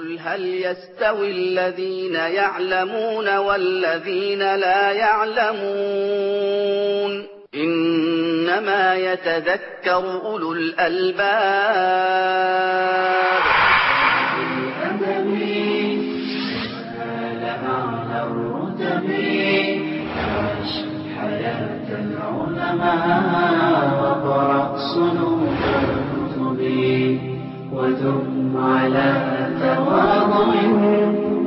قل هل يستوي الذين يعلمون والذين لا يعلمون إنما يتذكر أولو الألباب حياة العلماء وقرأ صنوف الكتب ودم على تواضع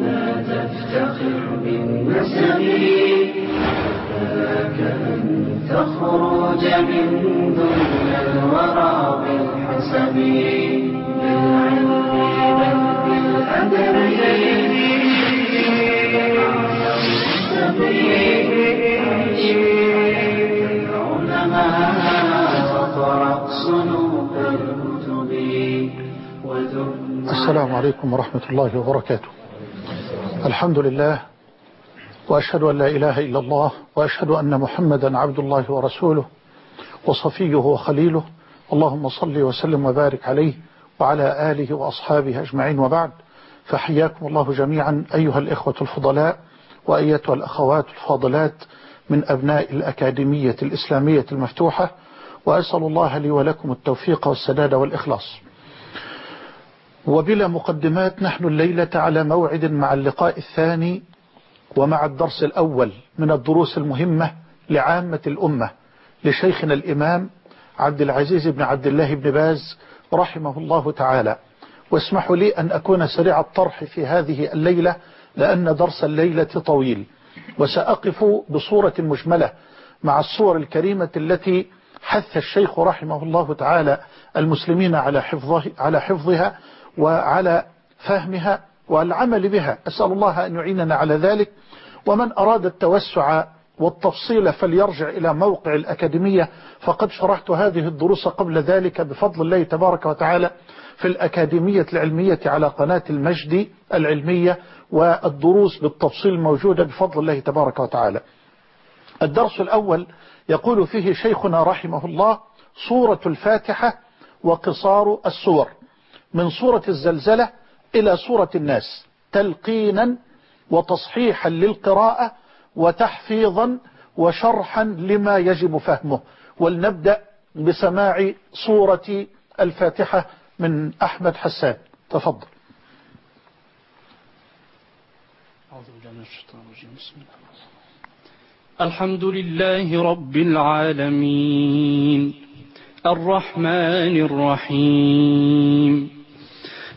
لا تفتخر بالنسب. أن تخرج من دنيا الورى بالحسب. بالعلم بالأدب السلام عليكم ورحمة الله وبركاته. الحمد لله وأشهد أن لا إله إلا الله وأشهد أن محمدا عبد الله ورسوله وصفيه وخليله. اللهم صل وسلم وبارك عليه وعلى آله وأصحابه أجمعين. وبعد فحياكم الله جميعا أيها الإخوة الفضلاء وأيتها الأخوات الفاضلات من أبناء الأكاديمية الإسلامية المفتوحة. وأسأل الله لي ولكم التوفيق والسداد والإخلاص. وبلا مقدمات نحن الليلة على موعد مع اللقاء الثاني ومع الدرس الأول من الدروس المهمة لعامة الأمة لشيخنا الإمام عبد العزيز بن عبد الله بن باز رحمه الله تعالى. واسمحوا لي أن أكون سريع الطرح في هذه الليلة لأن درس الليلة طويل. وسأقف بصورة مجملة مع الصور الكريمة التي حث الشيخ رحمه الله تعالى المسلمين على حفظه على حفظها وعلى فهمها والعمل بها. أسأل الله أن يعيننا على ذلك. ومن أراد التوسع والتفصيل فليرجع إلى موقع الأكاديمية. فقد شرحت هذه الدروس قبل ذلك بفضل الله تبارك وتعالى في الأكاديمية العلمية على قناة المجد العلمية والدروس بالتفصيل موجودة بفضل الله تبارك وتعالى. الدرس الأول يقول فيه شيخنا رحمه الله سورة الفاتحة وقصار السور. من سورة الزلزلة إلى سورة الناس تلقينا وتصحيحا للقراءة وتحفيظا وشرحا لما يجب فهمه. ولنبدأ بسماع سورة الفاتحة من أحمد حسان. تفضل. الحمد لله رب العالمين. الرحمن الرحيم.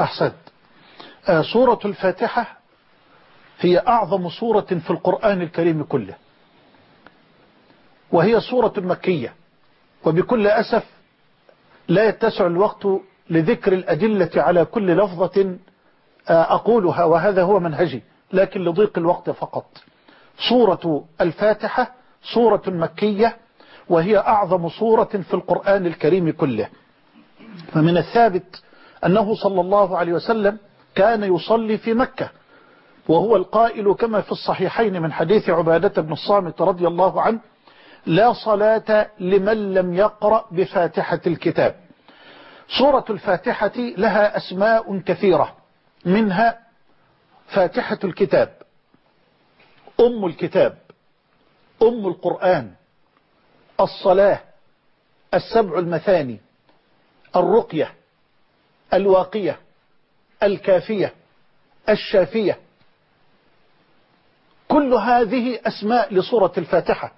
أحسنت. آه سورة الفاتحة هي أعظم سورة في القرآن الكريم كله. وهي سورة مكية. وبكل أسف لا يتسع الوقت لذكر الأدلة على كل لفظة أقولها وهذا هو منهجي لكن لضيق الوقت فقط. سورة الفاتحة سورة مكية وهي أعظم سورة في القرآن الكريم كله. فمن الثابت أنه صلى الله عليه وسلم كان يصلي في مكة وهو القائل كما في الصحيحين من حديث عبادة بن الصامت رضي الله عنه لا صلاة لمن لم يقرأ بفاتحة الكتاب. سورة الفاتحة لها أسماء كثيرة منها فاتحة الكتاب أم الكتاب أم القرآن الصلاة السبع المثاني الرقية الواقية الكافية الشافية. كل هذه أسماء لسورة الفاتحة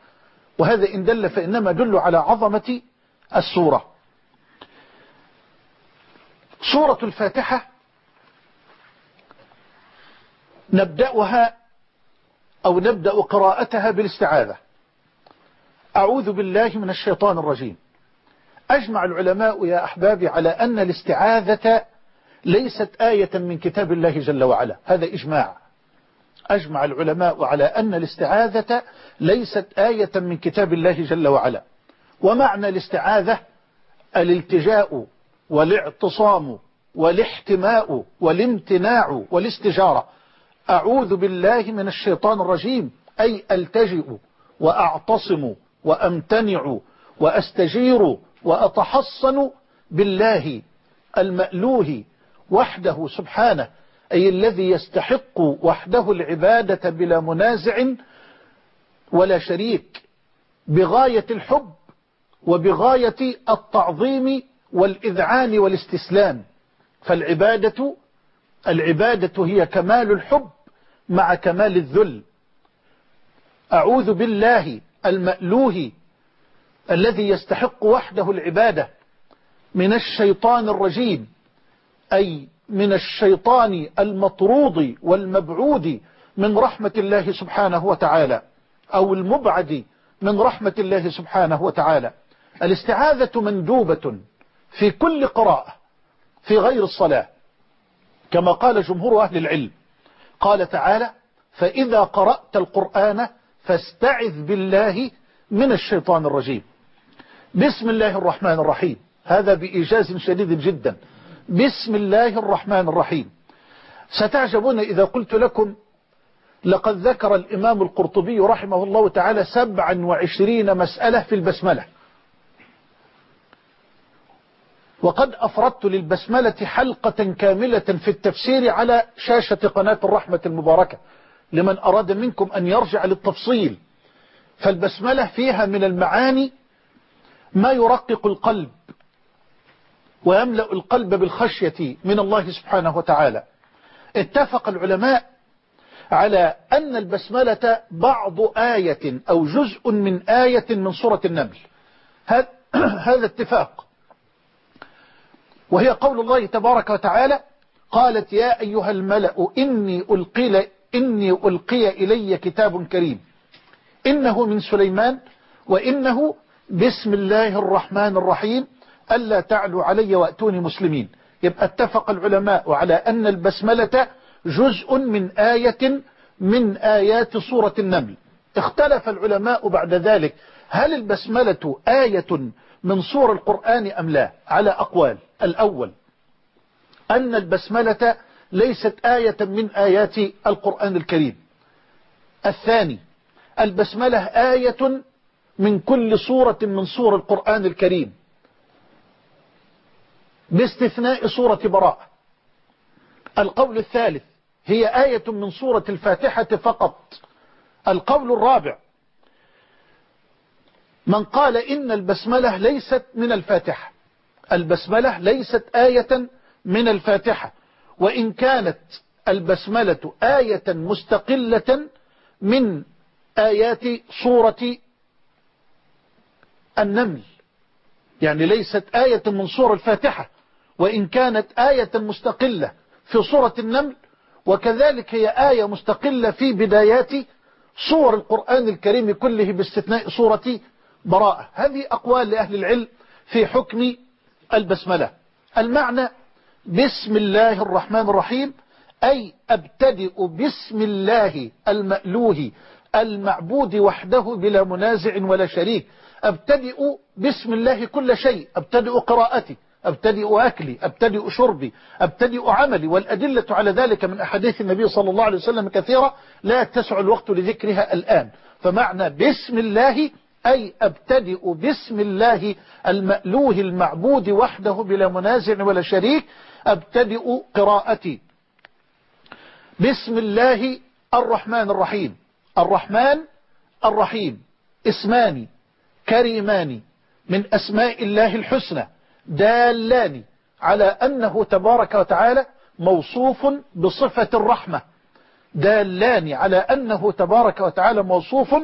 وهذا إن دل فإنما دل على عظمة السورة. سورة الفاتحة نبدأها أو نبدأ قراءتها بالاستعاذة. أعوذ بالله من الشيطان الرجيم. أجمع العلماء يا أحبابي على أن الاستعاذة ليست آية من كتاب الله جل وعلا. هذا إجماع. أجمع العلماء على أن الاستعاذة ليست آية من كتاب الله جل وعلا. ومعنى الاستعاذة الالتجاء والاعتصام والاحتماء والامتناع والاستجارة. أعوذ بالله من الشيطان الرجيم. أي ألتجئ وأعتصم وأمتنع وأستجير وأتحصن بالله المألوه وحده سبحانه أي الذي يستحق وحده العبادة بلا منازع ولا شريك بغاية الحب وبغاية التعظيم والإذعان والاستسلام. فالعبادة العبادة هي كمال الحب مع كمال الذل. أعوذ بالله المألوه الذي يستحق وحده العبادة من الشيطان الرجيم أي من الشيطان المطرود والمبعود من رحمة الله سبحانه وتعالى أو المبعد من رحمة الله سبحانه وتعالى. الاستعاذة مندوبة في كل قراءة في غير الصلاة. كما قال جمهور أهل العلم قال تعالى فإذا قرأت القرآن فاستعذ بالله من الشيطان الرجيم. بسم الله الرحمن الرحيم. هذا بإيجاز شديد جدا. بسم الله الرحمن الرحيم. ستعجبون إذا قلت لكم لقد ذكر الإمام القرطبي رحمه الله تعالى سبعا وعشرين مسألة في البسملة. وقد أفردت للبسملة حلقة كاملة في التفسير على شاشة قناة الرحمة المباركة. لمن أراد منكم أن يرجع للتفصيل. فالبسملة فيها من المعاني ما يرقق القلب ويملأ القلب بالخشية من الله سبحانه وتعالى. اتفق العلماء على أن البسملة بعض آية أو جزء من آية من سورة النمل. هذا اتفاق. وهي قول الله تبارك وتعالى قالت يا أيها الملأ إني ألقي, إني ألقي إلي كتاب كريم. إنه من سليمان وإنه بسم الله الرحمن الرحيم ألا تعلوا علي وأتوني مسلمين يبقى اتفق العلماء على أن البسملة جزء من آية من آيات سورة النمل اختلف العلماء بعد ذلك هل البسملة آية من سور القرآن أم لا على أقوال الأول أن البسملة ليست آية من آيات القرآن الكريم الثاني البسملة آية من كل سورة من سور القرآن الكريم. باستثناء سورة براءة القول الثالث هي آية من سورة الفاتحة فقط. القول الرابع من قال إن البسملة ليست من الفاتحة. البسملة ليست آية من الفاتحة. وإن كانت البسملة آية مستقلة من آيات سورة النمل. يعني ليست آية من سورة الفاتحة وإن كانت آية مستقلة في سورة النمل وكذلك هي آية مستقلة في بدايات سور القرآن الكريم كله باستثناء سورة براءة. هذه أقوال لأهل العلم في حكم البسملة. المعنى بسم الله الرحمن الرحيم أي أبتدئ بسم الله المألوه المعبود وحده بلا منازع ولا شريك. أبتدئ بسم الله كل شيء. أبتدئ قراءتي أبتدئ أكلي أبتدئ شربي أبتدئ عملي. والأدلة على ذلك من أحاديث النبي صلى الله عليه وسلم كثيرة لا يتسع الوقت لذكرها الآن. فمعنى بسم الله أي أبتدئ بسم الله المألوه المعبود وحده بلا منازع ولا شريك أبتدئ قراءتي. بسم الله الرحمن الرحيم. الرحمن الرحيم. اسمان كريمان من أسماء الله الحسنى دالان على أنه تبارك وتعالى موصوف بصفة الرحمة دالان على أنه تبارك وتعالى موصوف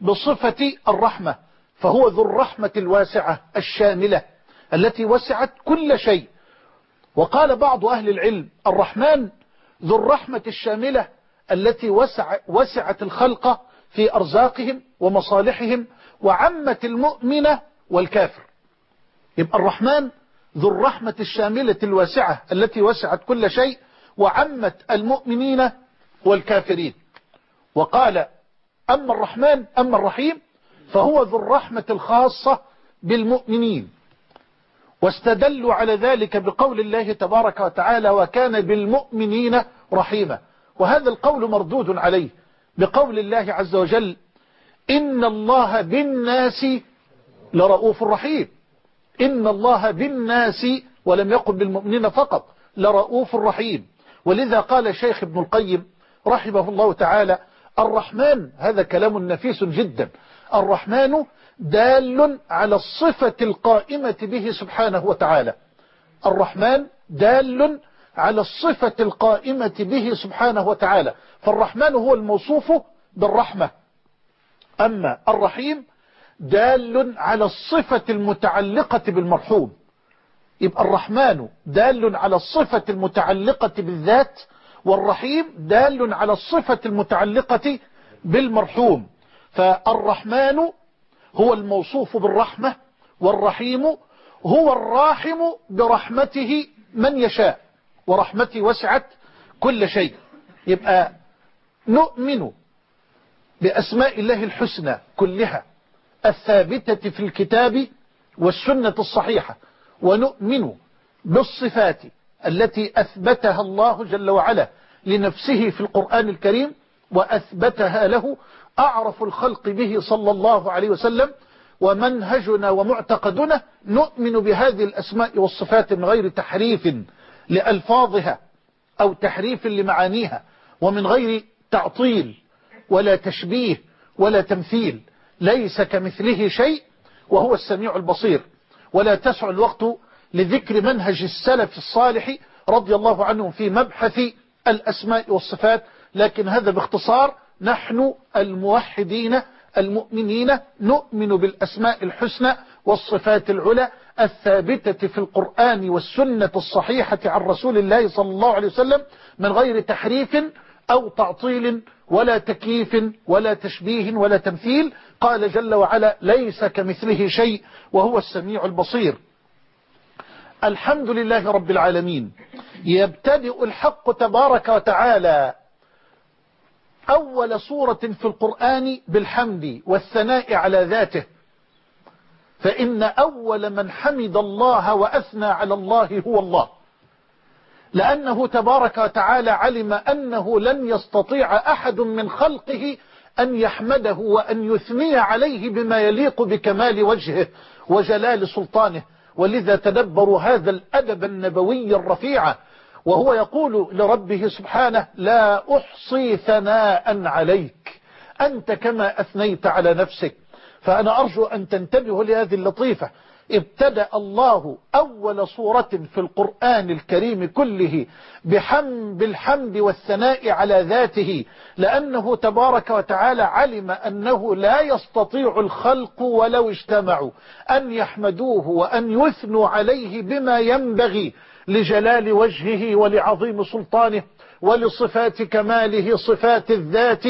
بصفة الرحمة فهو ذو الرحمة الواسعة الشاملة التي وسعت كل شيء. وقال بعض أهل العلم الرحمن ذو الرحمة الشاملة التي وسع وسعت الخلق في أرزاقهم ومصالحهم وعمت المؤمن والكافر. يبقى الرحمن ذو الرحمة الشاملة الواسعة التي وسعت كل شيء وعمت المؤمنين والكافرين. وقال أما الرحمن أما الرحيم فهو ذو الرحمة الخاصة بالمؤمنين. واستدلوا على ذلك بقول الله تبارك وتعالى وكان بالمؤمنين رحيما. وهذا القول مردود عليه بقول الله عز وجل إن الله بالناس لرؤوف رحيم. إن الله بالناس ولم يقل بالمؤمنين فقط لرؤوف رحيم. ولذا قال الشيخ ابن القيم رحمه الله تعالى الرحمن هذا كلام نفيس جدا. الرحمن دال على الصفة القائمة به سبحانه وتعالى. الرحمن دال على الصفة القائمة به سبحانه وتعالى. فالرحمن هو الموصوف بالرحمة. أما الرحيم دال على الصفة المتعلقة بالمرحوم. يبقى الرحمن دال على الصفة المتعلقة بالذات والرحيم دال على الصفة المتعلقة بالمرحوم. فالرحمن هو الموصوف بالرحمة والرحيم هو الراحم برحمته من يشاء ورحمته وسعت كل شيء. يبقى نؤمن بأسماء الله الحسنى كلها الثابتة في الكتاب والسنة الصحيحة. ونؤمن بالصفات التي أثبتها الله جل وعلا لنفسه في القرآن الكريم وأثبتها له أعرف الخلق به صلى الله عليه وسلم ومنهجنا ومعتقدنا نؤمن بهذه الأسماء والصفات من غير تحريف لألفاظها أو تحريف لمعانيها ومن غير تعطيل ولا تشبيه ولا تمثيل. ليس كمثله شيء وهو السميع البصير. ولا تسع الوقت لذكر منهج السلف الصالح رضي الله عنهم في مبحث الأسماء والصفات. لكن هذا باختصار نحن الموحدين المؤمنين نؤمن بالأسماء الحسنى والصفات العلى الثابتة في القرآن والسنة الصحيحة عن رسول الله صلى الله عليه وسلم من غير تحريف أو تعطيل ولا تكييف ولا تشبيه ولا تمثيل. قال جل وعلا ليس كمثله شيء وهو السميع البصير. الحمد لله رب العالمين. يبتدئ الحق تبارك وتعالى. أول سورة في القرآن بالحمد والثناء على ذاته. فإن أول من حمد الله وأثنى على الله هو الله. لأنه تبارك وتعالى علم أنه لن يستطيع أحد من خلقه أن يحمده وأن يثني عليه بما يليق بكمال وجهه وجلال سلطانه. ولذا تدبروا هذا الأدب النبوي الرفيع. وهو يقول لربه سبحانه لا أحصي ثناء عليك. أنت كما أثنيت على نفسك. فأنا أرجو أن تنتبهوا لهذه اللطيفة. ابتدأ الله أول صورة في القرآن الكريم كله بحم بالحمد والثناء على ذاته لأنه تبارك وتعالى علم أنه لا يستطيع الخلق ولو اجتمعوا أن يحمدوه وأن يثنوا عليه بما ينبغي لجلال وجهه ولعظيم سلطانه ولصفات كماله صفات الذات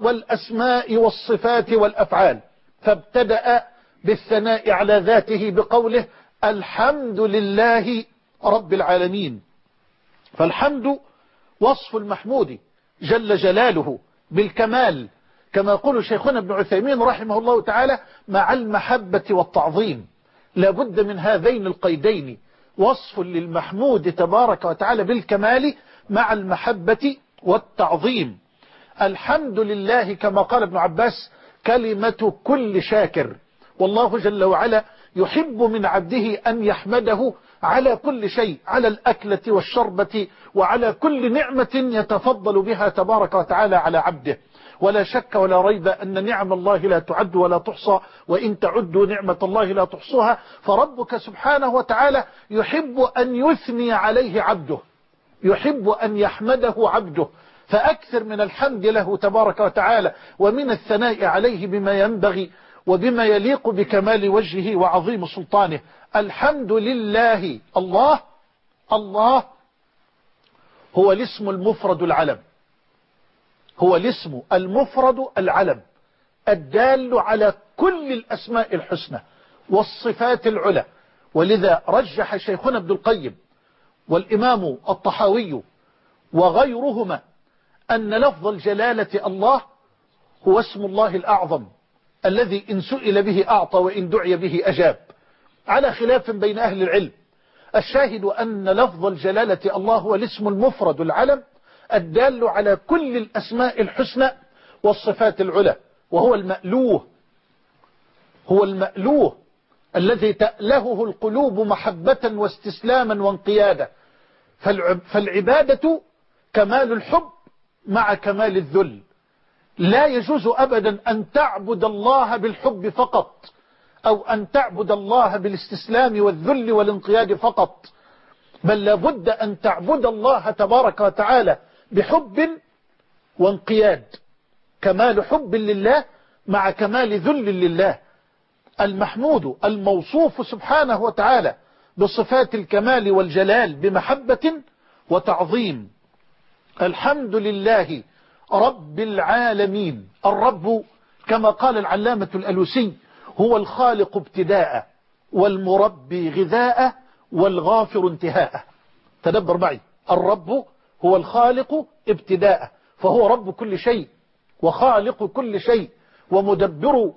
والأسماء والصفات والأفعال. فابتدأ بالثناء على ذاته بقوله الحمد لله رب العالمين. فالحمد وصف المحمود جل جلاله بالكمال كما يقول شيخنا ابن عثيمين رحمه الله تعالى مع المحبة والتعظيم. لابد من هذين القيدين وصف للمحمود تبارك وتعالى بالكمال مع المحبة والتعظيم. الحمد لله كما قال ابن عباس كلمة كل شاكر. والله جل وعلا يحب من عبده أن يحمده على كل شيء على الأكلة والشربة وعلى كل نعمة يتفضل بها تبارك وتعالى على عبده. ولا شك ولا ريب أن نعم الله لا تعد ولا تحصى وإن تعدوا نعمة الله لا تحصوها فربك سبحانه وتعالى يحب أن يثني عليه عبده يحب أن يحمده عبده. فأكثر من الحمد له تبارك وتعالى ومن الثناء عليه بما ينبغي. وبما يليق بكمال وجهه وعظيم سلطانه. الحمد لله. الله. الله هو الاسم المفرد العلم. هو الاسم المفرد العلم. الدال على كل الأسماء الحسنى والصفات العلى. ولذا رجح شيخنا ابن القيم والإمام الطحاوي وغيرهما أن لفظ الجلالة الله هو اسم الله الأعظم. الذي إن سئل به أعطى وإن دعي به أجاب. على خلاف بين أهل العلم الشاهد أن لفظ الجلالة الله هو الاسم المفرد العلم الدال على كل الأسماء الحسنى والصفات العلى وهو المألوه هو المألوه الذي تألهه القلوب محبة واستسلاما وانقيادا. فالعبادة كمال الحب مع كمال الذل. لا يجوز أبدا أن تعبد الله بالحب فقط أو أن تعبد الله بالاستسلام والذل والانقياد فقط. بل لابد أن تعبد الله تبارك وتعالى بحب وانقياد. كمال حب لله مع كمال ذل لله. المحمود الموصوف سبحانه وتعالى بصفات الكمال والجلال بمحبة وتعظيم. الحمد لله رب العالمين. الرب كما قال العلامة الألوسي هو الخالق ابتداء والمربي غذاء والغافر انتهاء تدبر معي. الرب هو الخالق ابتداء فهو رب كل شيء وخالق كل شيء ومدبر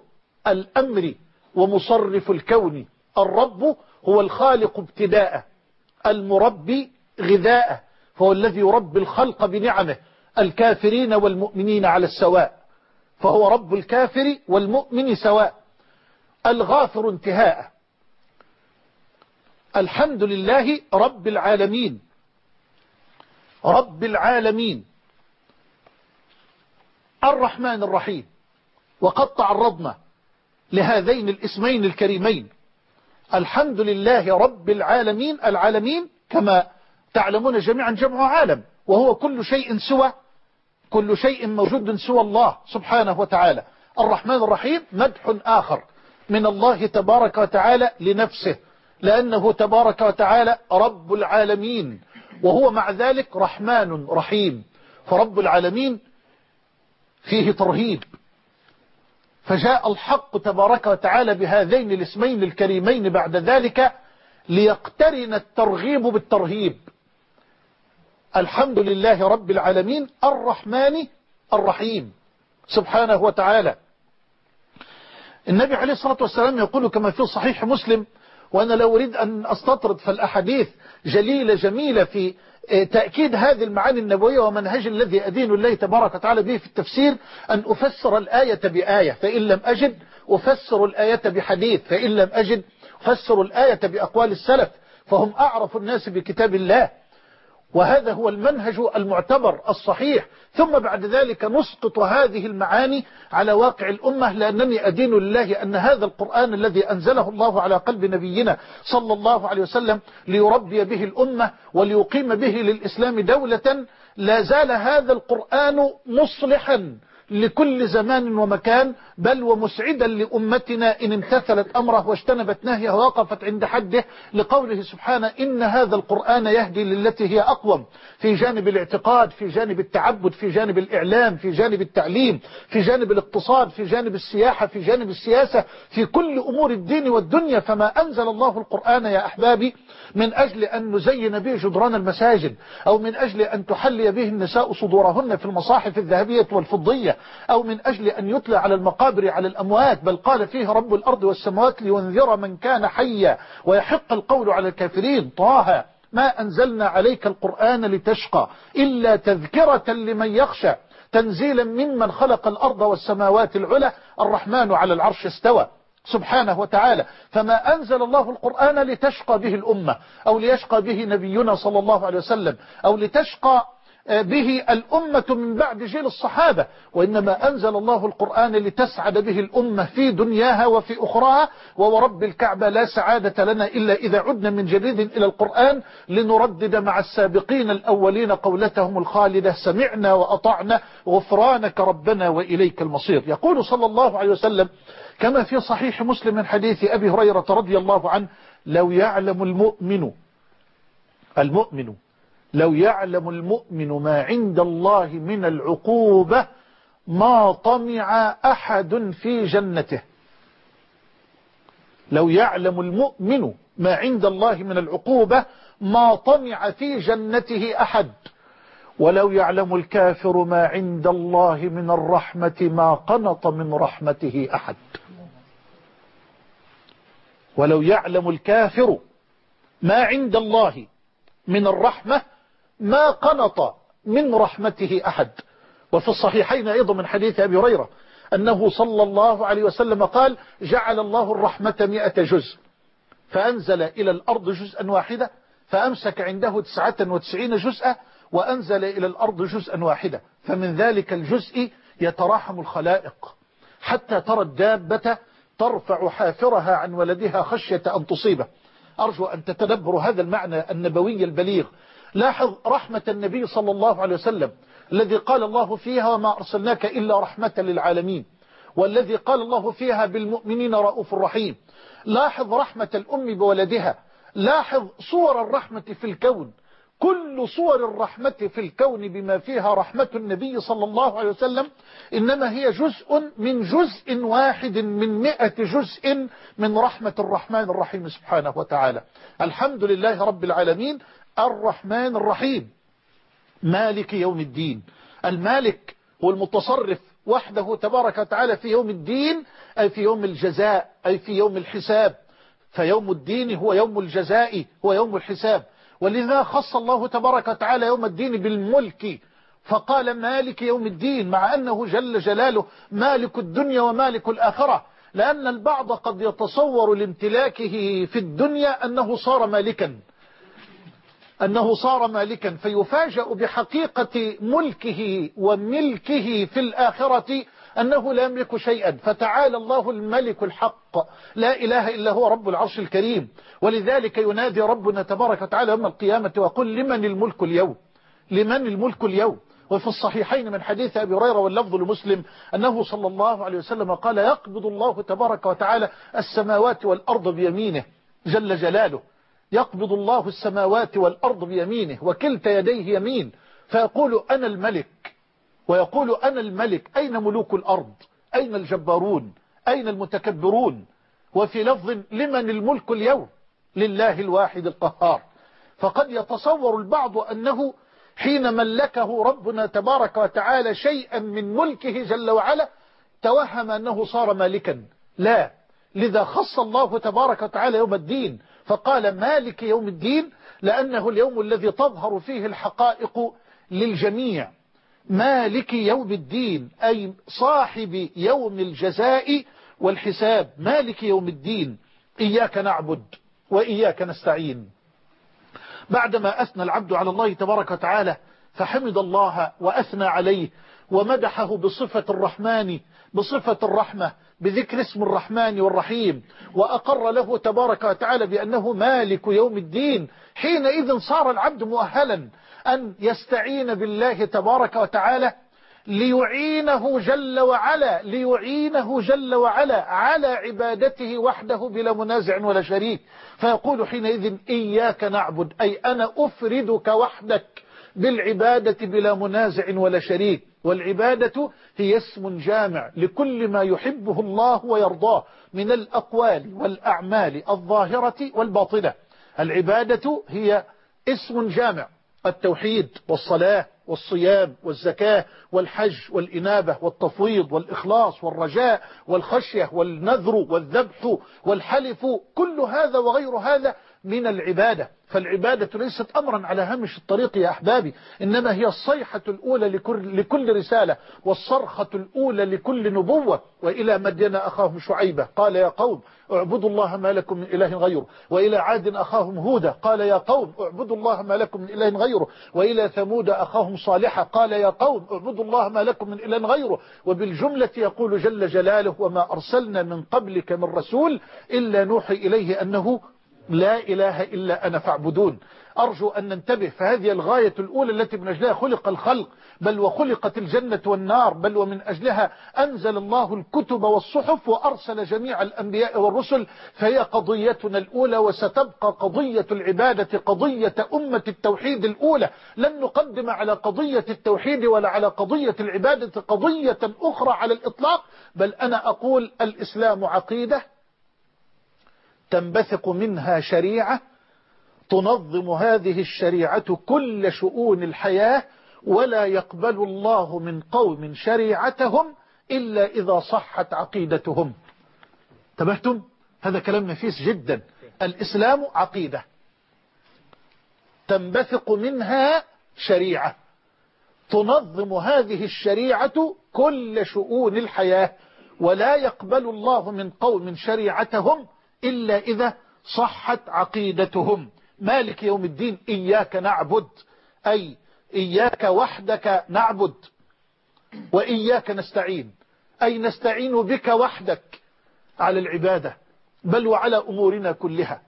الأمر ومصرف الكون. الرب هو الخالق ابتداء المربي غذاء فهو الذي يربي الخلق بنعمه. الكافرين والمؤمنين على السواء فهو رب الكافر والمؤمن سواء. الغافر انتهاء. الحمد لله رب العالمين. رب العالمين. الرحمن الرحيم. وقد تعرضنا لهذين الاسمين الكريمين. الحمد لله رب العالمين العالمين كما تعلمون جميعا جمع عالم وهو كل شيء سوى. كل شيء موجود سوى الله سبحانه وتعالى. الرحمن الرحيم مدح آخر من الله تبارك وتعالى لنفسه لأنه تبارك وتعالى رب العالمين وهو مع ذلك رحمن رحيم. فرب العالمين فيه ترهيب. فجاء الحق تبارك وتعالى بهذين الاسمين الكريمين بعد ذلك ليقترن الترغيب بالترهيب. الحمد لله رب العالمين الرحمن الرحيم سبحانه وتعالى. النبي عليه الصلاة والسلام يقول كما في صحيح مسلم وأنا لو أريد أن أستطرد فالأحاديث جليلة جميلة في تأكيد هذه المعاني النبوية ومنهج الذي أدين الله تبارك وتعالى به في التفسير أن أفسر الآية بآية فإن لم أجد أفسر الآية بحديث فإن لم أجد أفسر الآية بأقوال السلف فهم أعرف الناس بكتاب الله. وهذا هو المنهج المعتبر الصحيح. ثم بعد ذلك نسقط هذه المعاني على واقع الأمة لأنني أدين لله أن هذا القرآن الذي أنزله الله على قلب نبينا صلى الله عليه وسلم ليربي به الأمة وليقيم به للإسلام دولة لا زال هذا القرآن مصلحا. لكل زمان ومكان بل ومسعدا لأمتنا إن امتثلت أمره واجتنبت نهيه ووقفت عند حده لقوله سبحانه إن هذا القرآن يهدي للتي هي أقوم. في جانب الاعتقاد في جانب التعبد في جانب الإعلام في جانب التعليم في جانب الاقتصاد في جانب السياحة في جانب السياسة في كل أمور الدين والدنيا. فما أنزل الله القرآن يا أحبابي من أجل أن نزين به جدران المساجد أو من أجل أن تحلي به النساء صدورهن في المصاحف الذهبية والفضية أو من أجل أن يتلى على المقابر على الأموات بل قال فيه رب الأرض والسماوات لينذر من كان حيا ويحق القول على الكافرين. طه ما أنزلنا عليك القرآن لتشقى إلا تذكرة لمن يخشى تنزيلا ممن خلق الأرض والسماوات العلى الرحمن على العرش استوى. سبحانه وتعالى. فما أنزل الله القرآن لتشقى به الأمة أو ليشقى به نبينا صلى الله عليه وسلم أو لتشقى به الأمة من بعد جيل الصحابة. وإنما أنزل الله القرآن لتسعد به الأمة في دنياها وفي أخراها. وورب الكعبة لا سعادة لنا إلا إذا عدنا من جديد إلى القرآن لنردد مع السابقين الأولين قولتهم الخالدة. سمعنا وأطعنا. غفرانك ربنا وإليك المصير. يقول صلى الله عليه وسلم كما في صحيح مسلم من حديث أبي هريرة رضي الله عنه لو يعلم المؤمن المؤمن لو يعلم المؤمن ما عند الله من العقوبة ما طمع أحد في جنته. لو يعلم المؤمن ما عند الله من العقوبة ما طمع في جنته أحد. ولو يعلم الكافر ما عند الله من الرحمة ما قنط من رحمته أحد. ولو يعلم الكافر ما عند الله من الرحمة ما قنط من رحمته أحد. وفي الصحيحين أيضا من حديث أبي هريرة أنه صلى الله عليه وسلم قال جعل الله الرحمة مئة جزء فأنزل إلى الأرض جزءا واحدة فأمسك عنده تسعة وتسعين جزءا وأنزل إلى الأرض جزءا واحدة فمن ذلك الجزء يتراحم الخلائق. حتى ترى الدابة ترفع حافرها عن ولدها خشية أن تصيبه. أرجو أن تتدبروا هذا المعنى النبوي البليغ. لاحظ رحمة النبي صلى الله عليه وسلم الذي قال الله فيها وما أرسلناك إلا رحمة للعالمين والذي قال الله فيها بالمؤمنين رؤوف رحيم. لاحظ رحمة الأم بولدها لاحظ صور الرحمة في الكون كل صور الرحمة في الكون بما فيها رحمة النبي صلى الله عليه وسلم إنما هي جزء من جزء واحد من مئة جزء من رحمة الرحمن الرحيم سبحانه وتعالى. الحمد لله رب العالمين الرحمن الرحيم. مالك يوم الدين. المالك هو المتصرف وحده تبارك وتعالى في يوم الدين أي في يوم الجزاء أي في يوم الحساب. فيوم الدين هو يوم الجزاء هو يوم الحساب. ولذا خص الله تبارك وتعالى يوم الدين بالملك. فقال مالك يوم الدين مع أنه جل جلاله مالك الدنيا ومالك الآخرة. لأن البعض قد يتصور لامتلاكه في الدنيا أنه صار مالكا. أنه صار مالكا فيفاجأ بحقيقة ملكه وملكه في الآخرة أنه لا يملك شيئا. فتعالى الله الملك الحق. لا إله إلا هو رب العرش الكريم. ولذلك ينادي ربنا تبارك وتعالى يوم القيامة وقل لمن الملك اليوم؟ لمن الملك اليوم؟ وفي الصحيحين من حديث أبي هريرة واللفظ لمسلم أنه صلى الله عليه وسلم قال يقبض الله تبارك وتعالى السماوات والأرض بيمينه جل جلاله. يقبض الله السماوات والأرض بيمينه وكلتا يديه يمين. فيقول أنا الملك. ويقول أنا الملك. أين ملوك الأرض؟ أين الجبارون؟ أين المتكبرون؟ وفي لفظ لمن الملك اليوم؟ لله الواحد القهار. فقد يتصور البعض أنه حين ملكه ربنا تبارك وتعالى شيئا من ملكه جل وعلا توهم أنه صار مالكا. لا. لذا خص الله تبارك وتعالى يوم الدين فقال مالك يوم الدين لأنه اليوم الذي تظهر فيه الحقائق للجميع. مالك يوم الدين أي صاحب يوم الجزاء والحساب. مالك يوم الدين إياك نعبد وإياك نستعين. بعدما أثنى العبد على الله تبارك وتعالى فحمد الله وأثنى عليه ومدحه بصفة الرحمن بصفة الرحمة بذكر اسم الرحمن والرحيم وأقر له تبارك وتعالى بأنه مالك يوم الدين. حينئذ صار العبد مؤهلا أن يستعين بالله تبارك وتعالى ليعينه جل وعلا ليعينه جل وعلا على عبادته وحده بلا منازع ولا شريك. فيقول حينئذ إياك نعبد أي أنا أفردك وحدك. بالعبادة بلا منازع ولا شريك. والعبادة هي اسم جامع لكل ما يحبه الله ويرضاه من الأقوال والأعمال الظاهرة والباطنة. العبادة هي اسم جامع. التوحيد والصلاة والصيام والزكاة والحج والإنابة والتفويض والإخلاص والرجاء والخشية والنذر والذبح والحلف. كل هذا وغير هذا من العبادة. فالعبادة ليست أمرا على هامش الطريق يا أحبابي. إنما هي الصيحة الأولى لكل, لكل رسالة والصرخة الأولى لكل نبوة. وإلى مدين أخاهم شعيبة. قال يا قوم اعبدوا الله ما لكم من إله غيره. وإلى عاد أخاهم هودا. قال يا قوم اعبدوا الله ما لكم من إله غيره. وإلى ثمود أخاهم صالحة. قال يا قوم اعبدوا الله ما لكم من إله غيره. وبالجملة يقول جل جلاله وما أرسلنا من قبلك من رسول إلا نوحي إليه أنه لا إله إلا أنا فاعبدون. أرجو أن ننتبه فهذه الغاية الأولى التي من أجلها خلق الخلق بل وخلقت الجنة والنار بل ومن أجلها أنزل الله الكتب والصحف وأرسل جميع الأنبياء والرسل فهي قضيتنا الأولى وستبقى قضية العبادة قضية أمة التوحيد الأولى. لن نقدم على قضية التوحيد ولا على قضية العبادة قضية أخرى على الإطلاق بل أنا أقول الإسلام عقيدة تنبثق منها شريعة تنظم هذه الشريعة كل شؤون الحياة ولا يقبل الله من قوم شريعتهم إلا إذا صحت عقيدتهم. تبهتم؟ هذا كلام نفيس جدا. الإسلام عقيدة. تنبثق منها شريعة. تنظم هذه الشريعة كل شؤون الحياة ولا يقبل الله من قوم شريعتهم إلا إذا صحت عقيدتهم. مالك يوم الدين إياك نعبد. أي إياك وحدك نعبد. وإياك نستعين. أي نستعين بك وحدك على العبادة. بل وعلى أمورنا كلها.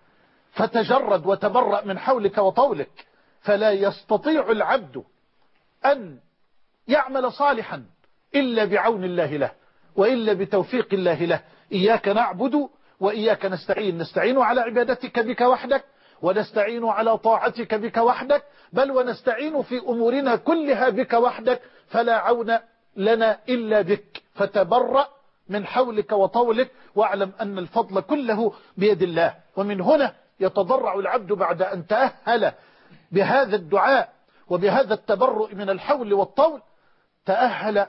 فتجرد وتبرأ من حولك وطولك. فلا يستطيع العبد أن يعمل صالحا إلا بعون الله له وإلا بتوفيق الله له. إياك نعبد وإياك نستعين. نستعين على عبادتك بك وحدك ونستعين على طاعتك بك وحدك بل ونستعين في أمورنا كلها بك وحدك. فلا عون لنا إلا بك. فتبرأ من حولك وطولك واعلم أن الفضل كله بيد الله. ومن هنا يتضرع العبد بعد أن تأهل بهذا الدعاء وبهذا التبرؤ من الحول والطول. تأهل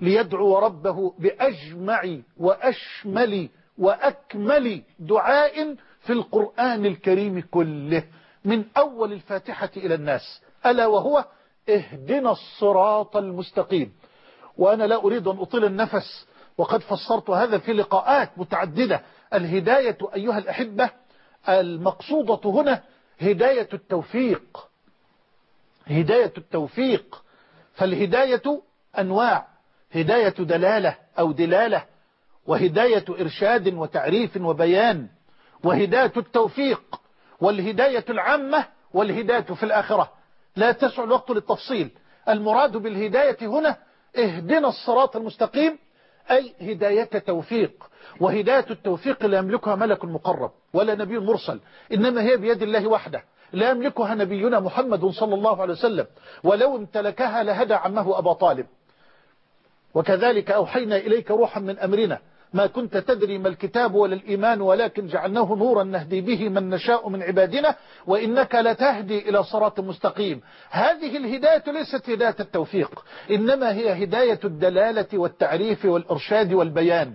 ليدعو ربه بأجمع وأشمل وأكمل دعاء في القرآن الكريم كله من أول الفاتحة إلى الناس. ألا وهو اهدنا الصراط المستقيم. وأنا لا أريد أن أطيل النفس وقد فسرت هذا في لقاءات متعددة. الهداية أيها الأحبة المقصودة هنا هداية التوفيق. هداية التوفيق. فالهداية أنواع هداية دلالة أو دلالة. وهداية إرشاد وتعريف وبيان وهداية التوفيق والهداية العامة والهداية في الآخرة. لا تسع الوقت للتفصيل. المراد بالهداية هنا اهدنا الصراط المستقيم أي هداية توفيق. وهداية التوفيق لا يملكها ملك مقرب ولا نبي مرسل إنما هي بيد الله وحده. لا يملكها نبينا محمد صلى الله عليه وسلم. ولو امتلكها لهدى عمه أبا طالب. وكذلك أوحينا إليك روحا من أمرنا. ما كنت تدري ما الكتاب ولا الإيمان ولكن جعلناه نورا نهدي به من نشاء من عبادنا وإنك لتهدي إلى صراط مستقيم. هذه الهداية ليست هداية التوفيق إنما هي هداية الدلالة والتعريف والإرشاد والبيان.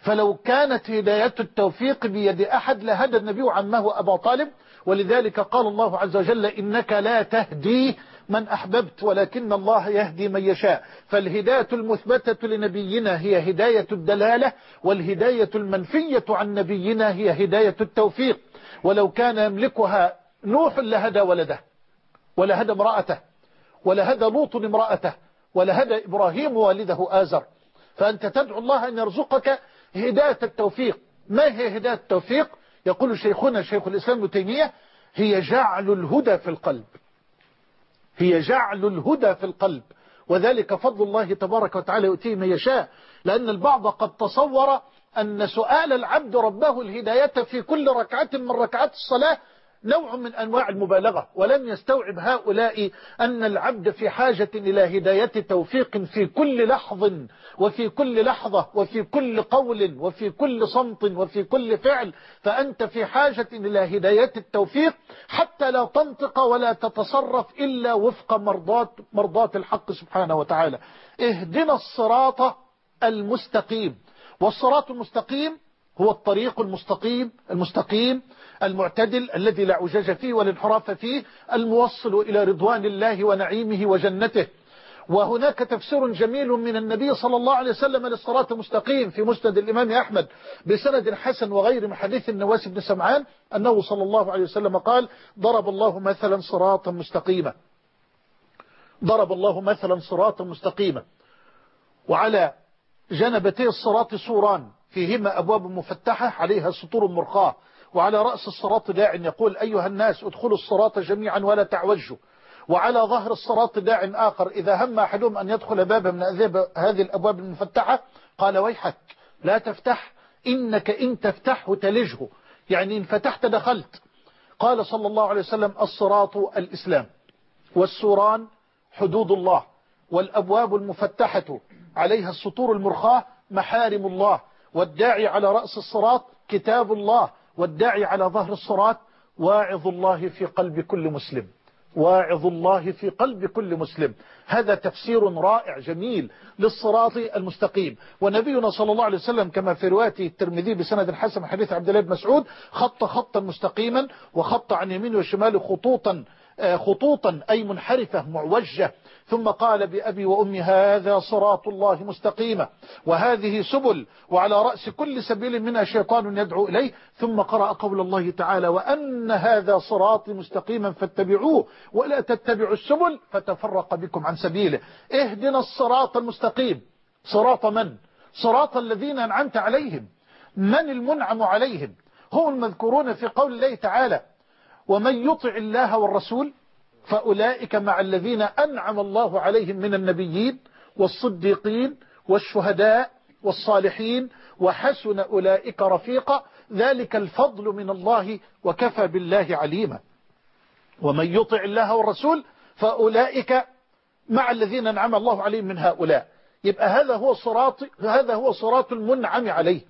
فلو كانت هداية التوفيق بيد أحد لهدى النبي عمه أبا طالب. ولذلك قال الله عز وجل إنك لا تهدي من أحببت ولكن الله يهدي من يشاء. فالهداية المثبتة لنبينا هي هداية الدلالة والهداية المنفية عن نبينا هي هداية التوفيق. ولو كان يملكها نوح لهدى ولده ولهدى امرأته ولهدى لوط امرأته ولهدى إبراهيم والده آزر. فأنت تدعو الله أن يرزقك هداية التوفيق. ما هي هداية التوفيق؟ يقول شيخنا شيخ الإسلام تيمية هي جعل الهدى في القلب. هي جعل الهدى في القلب. وذلك فضل الله تبارك وتعالى يؤتيه من يشاء. لأن البعض قد تصور أن سؤال العبد ربه الهداية في كل ركعة من ركعات الصلاة نوع من أنواع المبالغة ولم يستوعب هؤلاء أن العبد في حاجة إلى هداية توفيق في كل لحظ وفي كل لحظة وفي كل قول وفي كل صمت وفي كل فعل. فأنت في حاجة إلى هداية التوفيق حتى لا تنطق ولا تتصرف إلا وفق مرضات, مرضات الحق سبحانه وتعالى. اهدنا الصراط المستقيم. والصراط المستقيم هو الطريق المستقيم المستقيم المعتدل الذي لا عجاج فيه ولا انحراف فيه الموصل إلى رضوان الله ونعيمه وجنته. وهناك تفسير جميل من النبي صلى الله عليه وسلم للصراط المستقيم في مسند الإمام أحمد بسند حسن وغير من حديث النواس بن سمعان أنه صلى الله عليه وسلم قال ضرب الله مثلا صراطا مستقيما. ضرب الله مثلا صراطا مستقيما. وعلى جنبتي الصراط سوران فيهما أبواب مفتحة عليها سطور مرخاة وعلى رأس الصراط داع يقول أيها الناس ادخلوا الصراط جميعا ولا تعوجوا. وعلى ظهر الصراط داع آخر إذا هم أحدهم أن يدخل بابا من هذه الأبواب المفتحة قال ويحك لا تفتح إنك إن تفتحه تلجه. يعني إن فتحت دخلت. قال صلى الله عليه وسلم الصراط الإسلام والسوران حدود الله والأبواب المفتحة عليها السطور المرخاة محارم الله والداعي على رأس الصراط كتاب الله والداعي على ظهر الصراط واعظ الله في قلب كل مسلم. واعظ الله في قلب كل مسلم. هذا تفسير رائع جميل للصراط المستقيم. ونبينا صلى الله عليه وسلم كما في رواية الترمذي بسند حسن حديث عبد الله بن مسعود خط خطا مستقيما وخط عن يمين وشمال خطوطا خطوطا أي منحرفة معوجة. ثم قال بأبي وأمي هذا صراط الله مستقيمة وهذه سبل وعلى رأس كل سبيل منها شيطان يدعو إليه. ثم قرأ قول الله تعالى وأن هذا صراطي مستقيما فاتبعوه ولا تتبعوا السبل فتفرق بكم عن سبيله. اهدنا الصراط المستقيم. صراط من؟ صراط الذين أنعمت عليهم. من المنعم عليهم؟ هم المذكورون في قول الله تعالى ومن يطع الله والرسول فأولئك مع الذين أنعم الله عليهم من النبيين والصديقين والشهداء والصالحين وحسن أولئك رفيقا. ذلك الفضل من الله وكفى بالله عليما. ومن يطع الله والرسول فأولئك مع الذين أنعم الله عليهم من هؤلاء. يبقى هذا هو صراط هذا هو صراط المنعم عليه.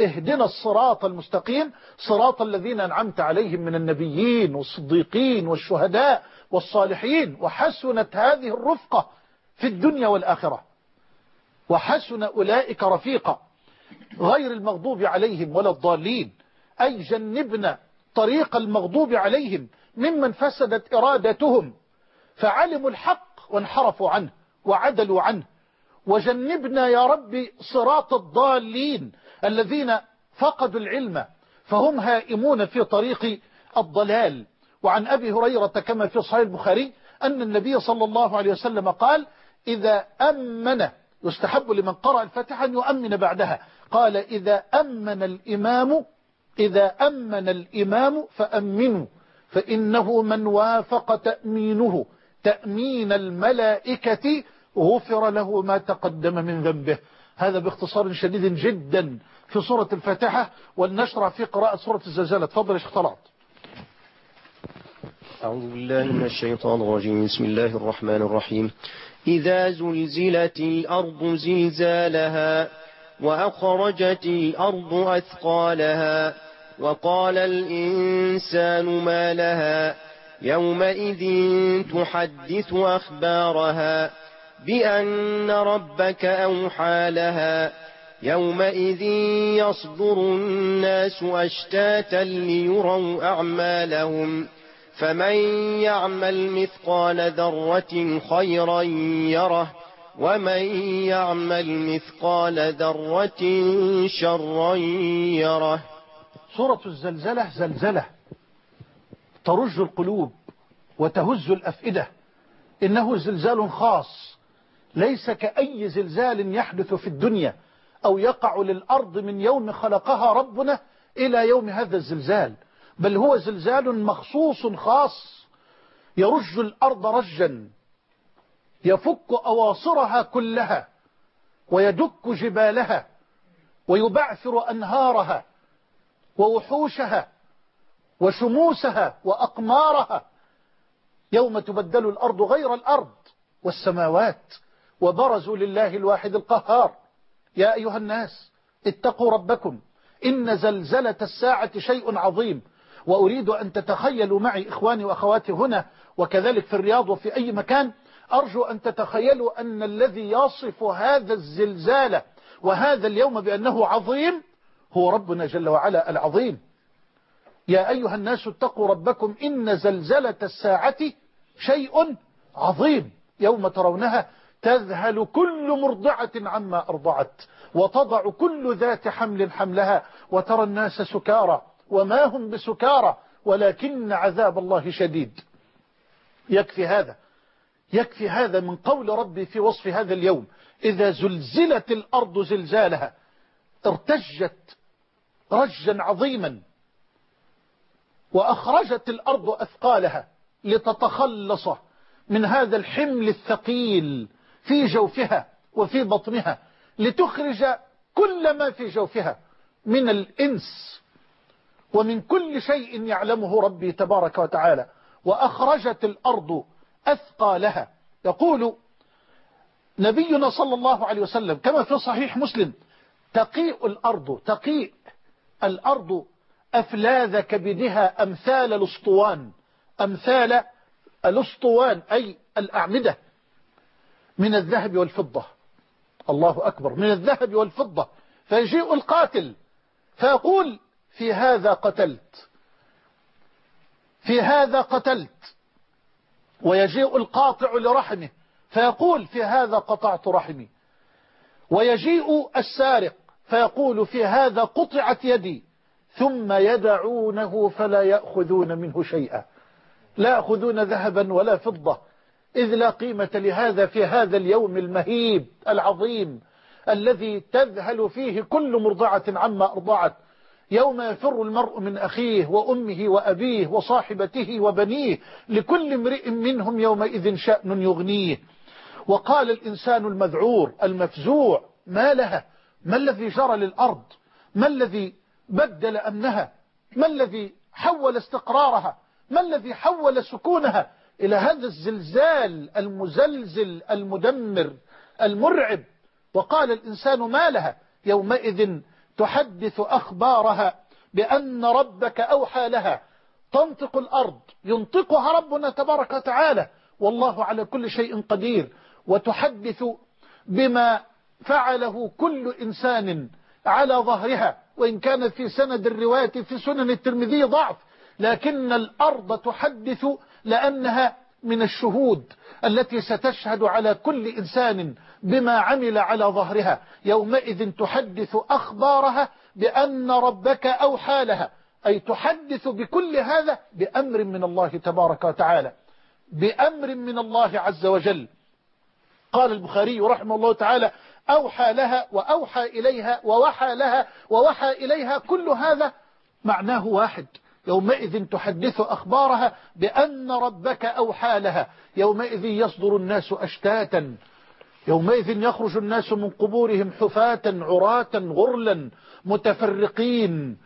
اهدنا الصراط المستقيم صراط الذين أنعمت عليهم من النبيين والصديقين والشهداء والصالحين وحسنت هذه الرفقة في الدنيا والآخرة. وحسن أولئك رفيقا. غير المغضوب عليهم ولا الضالين. أي جنبنا طريق المغضوب عليهم ممن فسدت إرادتهم. فعلموا الحق وانحرفوا عنه وعدلوا عنه. وجنبنا يا رب صراط الضالين. الذين فقدوا العلم فهم هائمون في طريق الضلال. وعن أبي هريرة كما في صحيح البخاري أن النبي صلى الله عليه وسلم قال إذا أمن يستحب لمن قرأ الفاتحة أن يؤمن بعدها. قال إذا أمن الإمام إذا أمن الإمام فأمنوا فإنه من وافق تأمينه تأمين الملائكة غفر له ما تقدم من ذنبه. هذا باختصار شديد جدا. في سورة الفاتحة ولنشرع في قراءة سورة الزلزال. تفضل يا شيخ طلعت. أعوذ بالله من الشيطان الرجيم. بسم الله الرحمن الرحيم. إذا زلزلت الأرض زلزالها وأخرجت الأرض أثقالها وقال الإنسان ما لها يومئذ تحدث أخبارها بأن ربك أوحى لها يومئذ يصدر الناس أشتاتا ليروا أعمالهم فمن يعمل مثقال ذرة خيرا يره ومن يعمل مثقال ذرة شرا يره سورة الزلزلة زلزلة. ترج القلوب وتهز الأفئدة. إنه زلزال خاص. ليس كأي زلزال يحدث في الدنيا. أو يقع للأرض من يوم خلقها ربنا إلى يوم هذا الزلزال. بل هو زلزال مخصوص خاص يرج الأرض رجا يفك أواصرها كلها ويدك جبالها ويبعثر أنهارها ووحوشها وشموسها وأقمارها. يوم تبدل الأرض غير الأرض والسماوات وبرزوا لله الواحد القهار. يا أيها الناس اتقوا ربكم إن زلزلة الساعة شيء عظيم وأريد أن تتخيلوا معي إخواني وأخواتي هنا وكذلك في الرياض وفي أي مكان أرجو أن تتخيلوا أن الذي يصف هذا الزلزال وهذا اليوم بأنه عظيم هو ربنا جل وعلا العظيم. يا أيها الناس اتقوا ربكم إن زلزلة الساعة شيء عظيم يوم ترونها تذهل كل مرضعة عما أرضعت وتضع كل ذات حمل حملها وترى الناس سكارى وما هم بسكارى ولكن عذاب الله شديد. يكفي هذا. يكفي هذا من قول ربي في وصف هذا اليوم. إذا زلزلت الأرض زلزالها ارتجت رجا عظيما وأخرجت الأرض أثقالها لتتخلص من هذا الحمل الثقيل في جوفها وفي بطنها لتخرج كل ما في جوفها من الإنس ومن كل شيء يعلمه ربي تبارك وتعالى. وأخرجت الأرض أثقالها يقول نبينا صلى الله عليه وسلم كما في صحيح مسلم تقيء الأرض تقيء الأرض أفلاذ كبدها أمثال الأسطوان. أمثال الأسطوان أي الأعمدة. من الذهب والفضة. الله أكبر. من الذهب والفضة. فيجيء القاتل. فيقول في هذا قتلت. في هذا قتلت. ويجيء القاطع لرحمه. فيقول في هذا قطعت رحمي. ويجيء السارق. فيقول في هذا قطعت يدي. ثم يدعونه فلا يأخذون منه شيئا. لا يأخذون ذهبا ولا فضة. إذ لا قيمة لهذا في هذا اليوم المهيب العظيم الذي تذهل فيه كل مرضعة عما أرضعت. يوم يفر المرء من أخيه وأمه وأبيه وصاحبته وبنيه لكل امرئ منهم يومئذ شأن يغنيه. وقال الإنسان المذعور المفزوع ما لها؟ ما الذي جرى للأرض؟ ما الذي بدل أمنها؟ ما الذي حول استقرارها؟ ما الذي حول سكونها؟ إلى هذا الزلزال المزلزل المدمر المرعب. وقال الإنسان ما لها؟ يومئذ تحدث أخبارها بأن ربك أوحى لها. تنطق الأرض ينطقها ربنا تبارك وتعالى. والله على كل شيء قدير. وتحدث بما فعله كل إنسان على ظهرها. وإن كان في سند الرواية في سنن الترمذي ضعف. لكن الأرض تحدث لأنها من الشهود التي ستشهد على كل إنسان بما عمل على ظهرها. يومئذ تحدث أخبارها بأن ربك أوحى لها. أي تحدث بكل هذا بأمر من الله تبارك وتعالى. بأمر من الله عز وجل. قال البخاري رحمه الله تعالى أوحى لها وأوحى إليها ووحى لها ووحى إليها. كل هذا معناه واحد. يومئذ تحدث أخبارها بأن ربك أوحى لها. يومئذ يصدر الناس أشتاتا. يومئذ يخرج الناس من قبورهم حفاة عراة غرلا. متفرقين.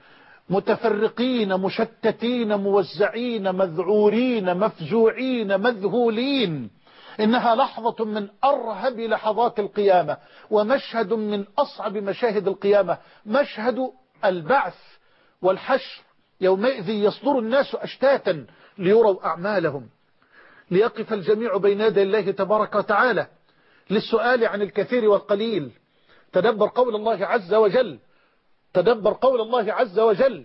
متفرقين مشتتين موزعين مذعورين مفزوعين مذهولين. إنها لحظة من أرهب لحظات القيامة ومشهد من أصعب مشاهد القيامة. مشهد البعث والحشر. يومئذ يصدر الناس أشتاتا ليروا أعمالهم. ليقف الجميع بين يدي الله تبارك وتعالى للسؤال عن الكثير والقليل. تدبر قول الله عز وجل. تدبر قول الله عز وجل.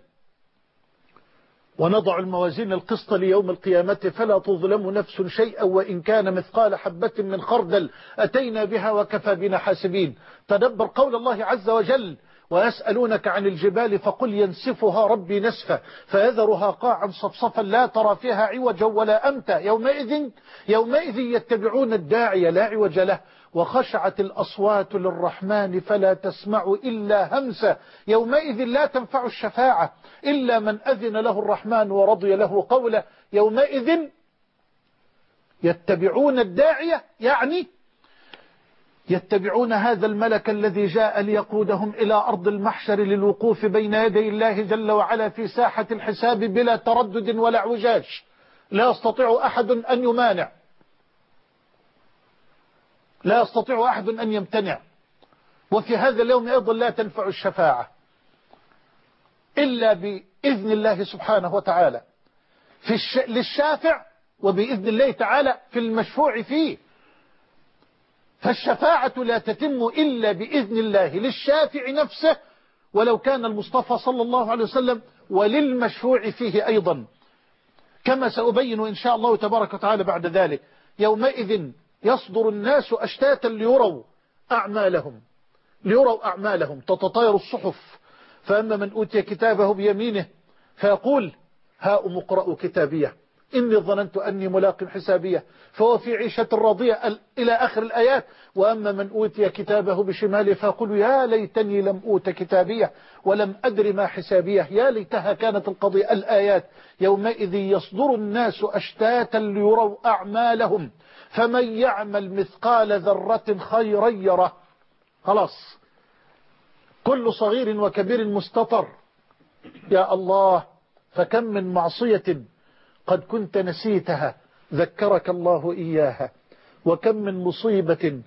ونضع الموازين القسط ليوم القيامة. فلا تظلم نفس شيئا وإن كان مثقال حبة من خردل أتينا بها وكفى بنا حاسبين. تدبر قول الله عز وجل. ويسألونك عن الجبال فقل ينسفها ربي نسفا فيذرها قاعا صفصفا لا ترى فيها عوجا ولا أمتا. يومئذ, يومئذ يتبعون الداعي لا عوج له. وخشعت الأصوات للرحمن فلا تسمع إلا همسا. يومئذ لا تنفع الشفاعة إلا من أذن له الرحمن ورضي له قولا يومئذ يتبعون الداعية يعني يتبعون هذا الملك الذي جاء ليقودهم إلى أرض المحشر للوقوف بين يدي الله جل وعلا في ساحة الحساب بلا تردد ولا اعوجاج لا يستطيع أحد أن يمانع. لا يستطيع أحد أن يمتنع. وفي هذا اليوم أيضا لا تنفع الشفاعة. إلا بإذن الله سبحانه وتعالى. في الش... للشافع وبإذن الله تعالى في المشفوع فيه. فالشفاعة لا تتم إلا بإذن الله للشافع نفسه ولو كان المصطفى صلى الله عليه وسلم وللمشفوع فيه أيضا. كما سأبين إن شاء الله تبارك وتعالى بعد ذلك يومئذ يصدر الناس أشتاتا ليروا أعمالهم ليروا أعمالهم تتطاير الصحف. فأما من أوتي كتابه بيمينه فيقول هاؤم اقرأوا كتابيه. إني ظننت أني ملاق حسابية فهو في عيشة راضية إلى آخر الآيات. وأما من أوتي كتابه بشماله فيقول يا ليتني لم أوت كتابية ولم أدر ما حسابية. يا ليتها كانت القضية الآيات. يومئذ يصدر الناس أشتاتا ليروا أعمالهم. فمن يعمل مثقال ذرة خيرا يره. خلاص. كل صغير وكبير مستطر. يا الله فكم من معصية قد كنت نسيتها ذكرك الله إياها. وكم من مصيبة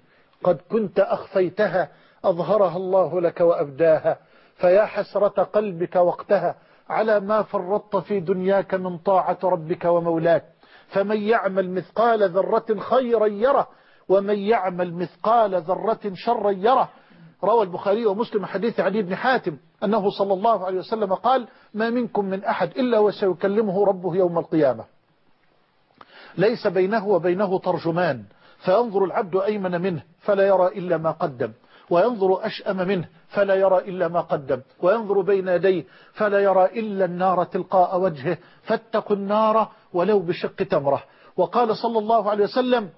قد كنت أخفيتها أظهرها الله لك وأبداها. فيا حسرة قلبك وقتها على ما فرطت في دنياك من طاعة ربك ومولاك. فمن يعمل مثقال ذرة خيرا يره ومن يعمل مثقال ذرة شرا يره روى البخاري ومسلم حديث علي بن حاتم أنه صلى الله عليه وسلم قال ما منكم من أحد إلا وسيكلمه ربه يوم القيامة. ليس بينه وبينه ترجمان. فينظر العبد أيمن منه فلا يرى إلا ما قدم. وينظر أشأم منه فلا يرى إلا ما قدم. وينظر بين يديه فلا يرى إلا النار تلقاء وجهه. فاتقوا النار ولو بشق تمرة. وقال صلى الله عليه وسلم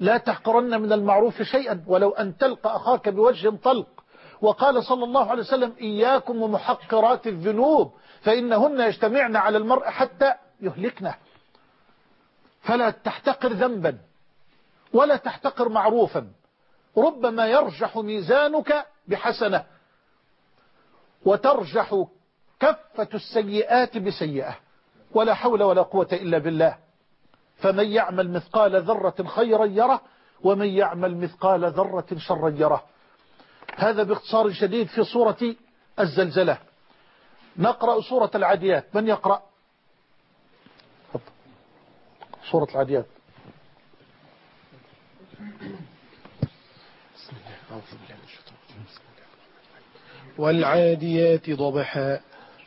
لا تحقرن من المعروف شيئا ولو أن تلقى أخاك بوجه طلق. وقال صلى الله عليه وسلم إياكم ومحقرات الذنوب فإنهن يجتمعن على المرء حتى يهلكنه. فلا تحتقر ذنبا ولا تحتقر معروفا. ربما يرجح ميزانك بحسنة وترجح كفة السيئات بسيئة. ولا حول ولا قوة إلا بالله. فمن يعمل مثقال ذرة خيرا يره ومن يعمل مثقال ذرة شرا يره. هذا باختصار شديد في سورة الزلزلة. نقرأ سورة العاديات من يقرأ؟ سورة العاديات والعاديات ضبحا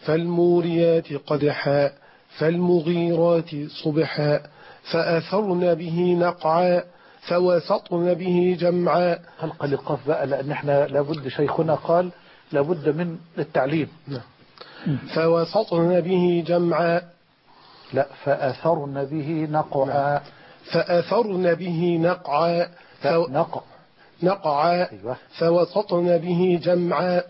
فالموريات قدحا فالمغيرات صبحا. فأثرن به نقعا فوسطن به جمعا. حلقة لقاف بقى لأن إحنا لابد شيخنا قال لابد من التعليم. فوسطن به جمعا. لا فأثرن به نقعا. فأثرن به نقعا. فو... نقع. نقعا. أيوة. فوسطن به جمعا.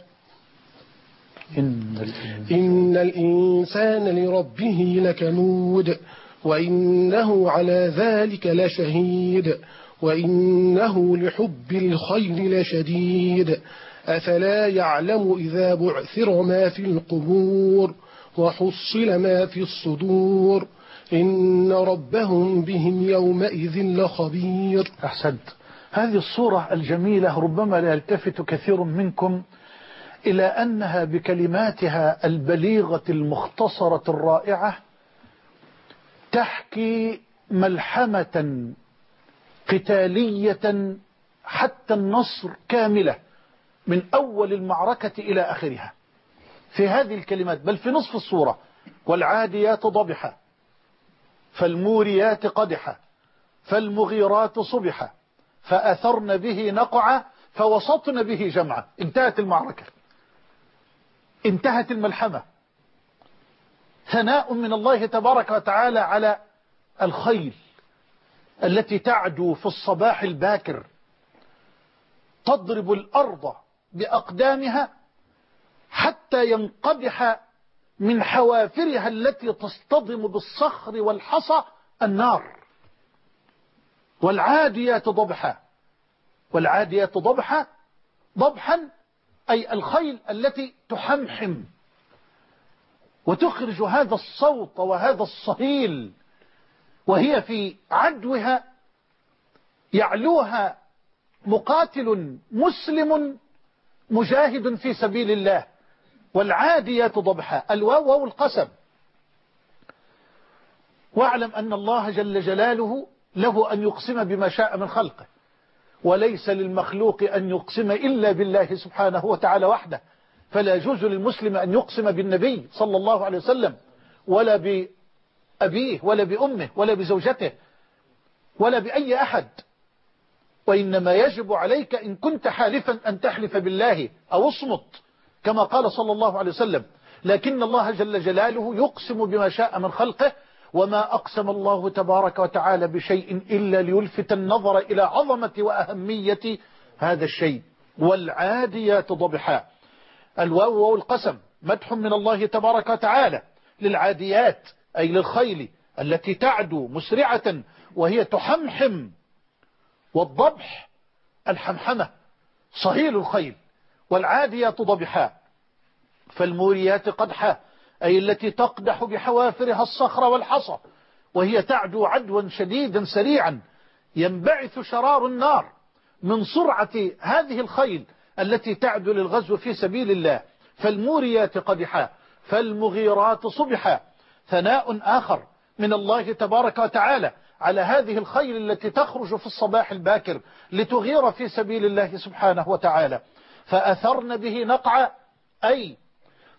إن الإنسان إن الإنسان لربه لكنود. وإنه على ذلك لشهيد وإنه لحب الخير لشديد. أفلا يعلم إذا بعثر ما في القبور وحصل ما في الصدور؟ إن ربهم بهم يومئذ لخبير. أحسنت. هذه الصورة الجميلة ربما لا يلتفت كثير منكم إلى أنها بكلماتها البليغة المختصرة الرائعة تحكي ملحمة قتالية حتى النصر كاملة من أول المعركة إلى آخرها. في هذه الكلمات بل في نصف الصورة والعاديات ضبحا فالموريات قدحا فالمغيرات صبحا فأثرن به نقعا فوسطن به جمعا انتهت المعركة. انتهت الملحمة. ثناء من الله تبارك وتعالى على الخيل التي تعدو في الصباح الباكر تضرب الأرض بأقدامها حتى ينقدح من حوافرها التي تصطدم بالصخر والحصى النار. والعاديات ضبحا والعاديات ضبحا ضبحا أي الخيل التي تحمحم. وتخرج هذا الصوت وهذا الصهيل وهي في عدوها يعلوها مقاتل مسلم مجاهد في سبيل الله والعاديات ضبحا الواو والقسم واعلم أن الله جل جلاله له أن يقسم بما شاء من خلقه وليس للمخلوق أن يقسم إلا بالله سبحانه وتعالى وحده. فلا يجوز للمسلم أن يقسم بالنبي صلى الله عليه وسلم ولا بأبيه ولا بأمه ولا بزوجته ولا بأي أحد. وإنما يجب عليك إن كنت حالفا أن تحلف بالله أو اصمت كما قال صلى الله عليه وسلم. لكن الله جل جلاله يقسم بما شاء من خلقه وما أقسم الله تبارك وتعالى بشيء إلا ليلفت النظر إلى عظمة وأهمية هذا الشيء. والعاديات ضبحا. الواو والقسم مدح من الله تبارك وتعالى للعاديات أي للخيل التي تعدو مسرعة وهي تحمحم والضبح الحمحمة صهيل الخيل والعاديات ضبحا فالموريات قدحا أي التي تقدح بحوافرها الصخر والحصى وهي تعدو عدوا شديدا سريعا ينبعث شرار النار من سرعة هذه الخيل التي تعدو للغزو في سبيل الله. فالموريات قدحا فالمغيرات صبحا. ثناء آخر من الله تبارك وتعالى على هذه الخيل التي تخرج في الصباح الباكر لتغير في سبيل الله سبحانه وتعالى. فأثرن به نقع أي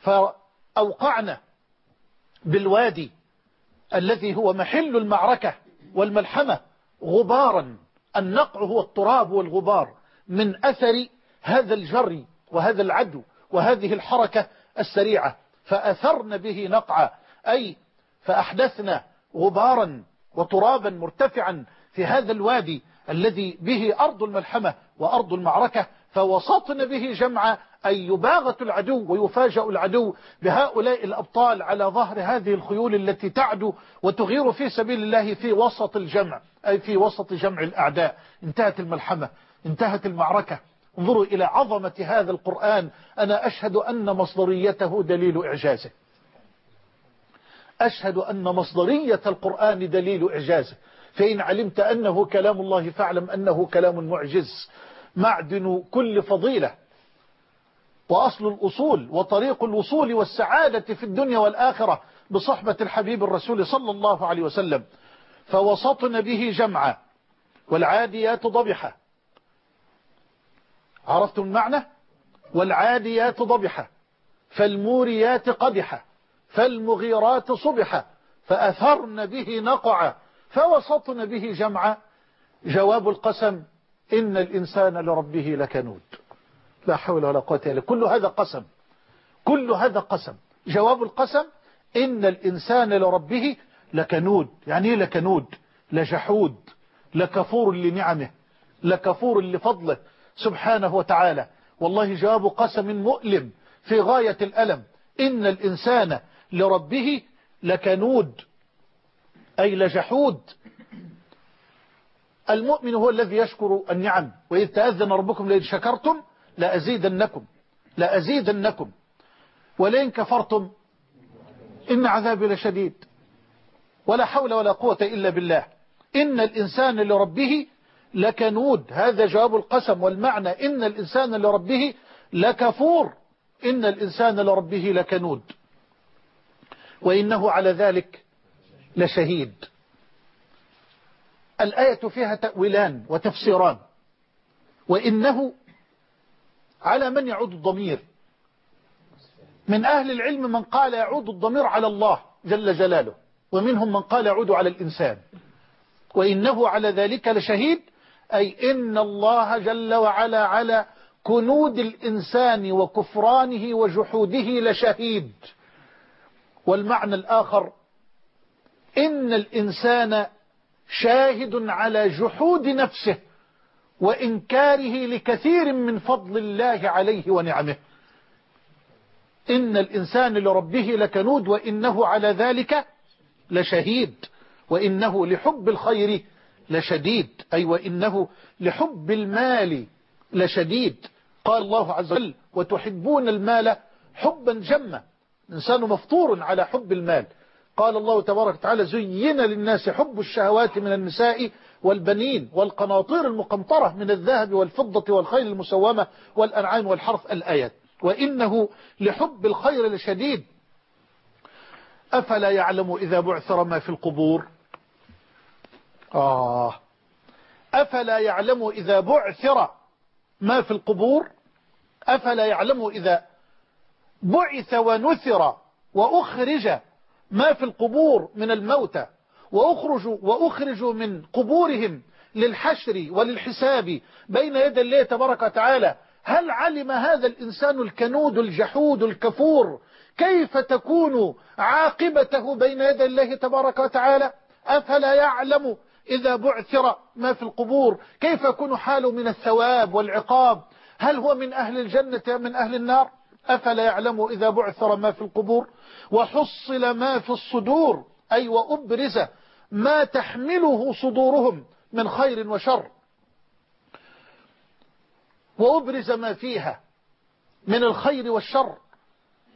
فأوقعنا بالوادي الذي هو محل المعركة والملحمة غبارا. النقع هو التراب والغبار من أثر هذا الجري وهذا العدو وهذه الحركة السريعة فأثرن به نقعا أي فأحدثنا غبارا وترابا مرتفعا في هذا الوادي الذي به أرض الملحمة وأرض المعركة فوسطن به جمع أي يباغت العدو ويفاجأ العدو بهؤلاء الأبطال على ظهر هذه الخيول التي تعدو وتغير في سبيل الله في وسط الجمع أي في وسط جمع الأعداء. انتهت الملحمة انتهت المعركة. انظروا إلى عظمة هذا القرآن. أنا أشهد أن مصدريته دليل إعجازه. أشهد أن مصدرية القرآن دليل إعجازه. فإن علمت أنه كلام الله فاعلم أنه كلام معجز. معدن كل فضيلة. وأصل الأصول وطريق الوصول والسعادة في الدنيا والآخرة بصحبة الحبيب الرسول صلى الله عليه وسلم. فوسطن به جمعا والعاديات ضبحة. عرفتم المعنى؟ والعاديات ضبحة فالموريات قدحة فالمغيرات صبحة فأثرن به نقعا فوسطن به جمعا جواب القسم إن الإنسان لربه لكنود. لا حول ولا قوة إلا كل هذا قسم كل هذا قسم. جواب القسم إن الإنسان لربه لكنود. يعني إيه لكنود؟ لجحود لكفور لنعمه لكفور لفضله سبحانه وتعالى. والله جواب قسم مؤلم في غاية الألم. إن الإنسان لربه لكنود أي لجحود. المؤمن هو الذي يشكر النعم. وإذ تأذن ربكم لئن شكرتم لأزيدنكم. لأزيدنكم. ولئن كفرتم إن عذابي لشديد. ولا حول ولا قوة إلا بالله. إن الإنسان لربه لكنود هذا جواب القسم والمعنى. إن الإنسان لربه لكفور. إن الإنسان لربه لكنود. وإنه على ذلك لشهيد. الآية فيها تأويلان وتفسيران. وإنه على من يعود الضمير. من أهل العلم من قال يعود الضمير على الله جل جلاله. ومنهم من قال يعود على الإنسان. وإنه على ذلك لشهيد. أي إن الله جل وعلا على كنود الإنسان وكفرانه وجحوده لشهيد. والمعنى الآخر إن الإنسان شاهد على جحود نفسه وإنكاره لكثير من فضل الله عليه ونعمه. إن الإنسان لربه لكنود وإنه على ذلك لشهيد وإنه لحب الخير لشديد. أي وإنه لحب المال لشديد. قال الله عز وجل وتحبون المال حبا جما. الإنسان مفطور على حب المال. قال الله تبارك وتعالى زين للناس حب الشهوات من النساء والبنين والقناطير المقنطرة من الذهب والفضة والخيل المسومة والأنعام والحرف الآيات. وإنه لحب الخير لشديد. أفلا يعلم إذا بعثر ما في القبور؟ آه. أفلا يعلم إذا بعثر ما في القبور؟ أفلا يعلم إذا بعث ونثر وأخرج ما في القبور من الموتى وأخرجوا, وأخرجوا من قبورهم للحشر وللحساب بين يدي الله تبارك وتعالى. هل علم هذا الإنسان الكنود الجحود الكفور كيف تكون عاقبته بين يدي الله تبارك وتعالى؟ أفلا يعلم إذا بعثر ما في القبور كيف يكون حاله من الثواب والعقاب؟ هل هو من أهل الجنة من أهل النار؟ أفلا يعلم إذا بعثر ما في القبور؟ وحصل ما في الصدور أي وأبرز ما تحمله صدورهم من خير وشر. وأبرز ما فيها من الخير والشر.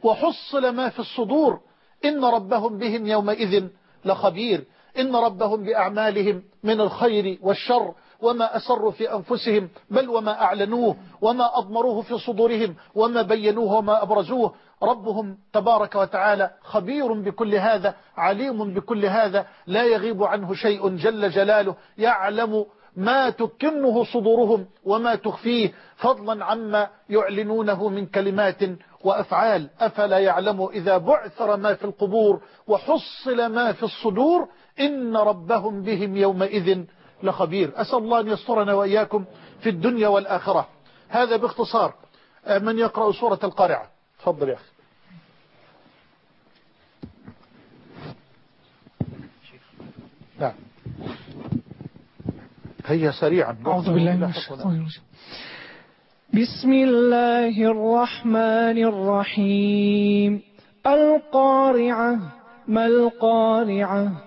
وحصل ما في الصدور إن ربهم بهم يومئذ لخبير. إن ربهم بأعمالهم من الخير والشر وما أسروا في أنفسهم بل وما أعلنوه وما أضمروه في صدورهم وما بينوه وما أبرزوه ربهم تبارك وتعالى خبير بكل هذا عليم بكل هذا لا يغيب عنه شيء جل جلاله يعلم ما تكنه صدورهم وما تخفيه فضلا عما يعلنونه من كلمات وأفعال أفلا يعلم إذا بعثر ما في القبور وحصل ما في الصدور إن ربهم بهم يومئذ لخبير. أسأل الله أن يسترنا وإياكم في الدنيا والآخرة. هذا باختصار. من يقرأ سورة القارعة؟ تفضل يا أخي. نعم. هيا سريعا. أعوذ بالله من الشيطان الرجيم. بسم الله الرحمن الرحيم. القارعة ما القارعة؟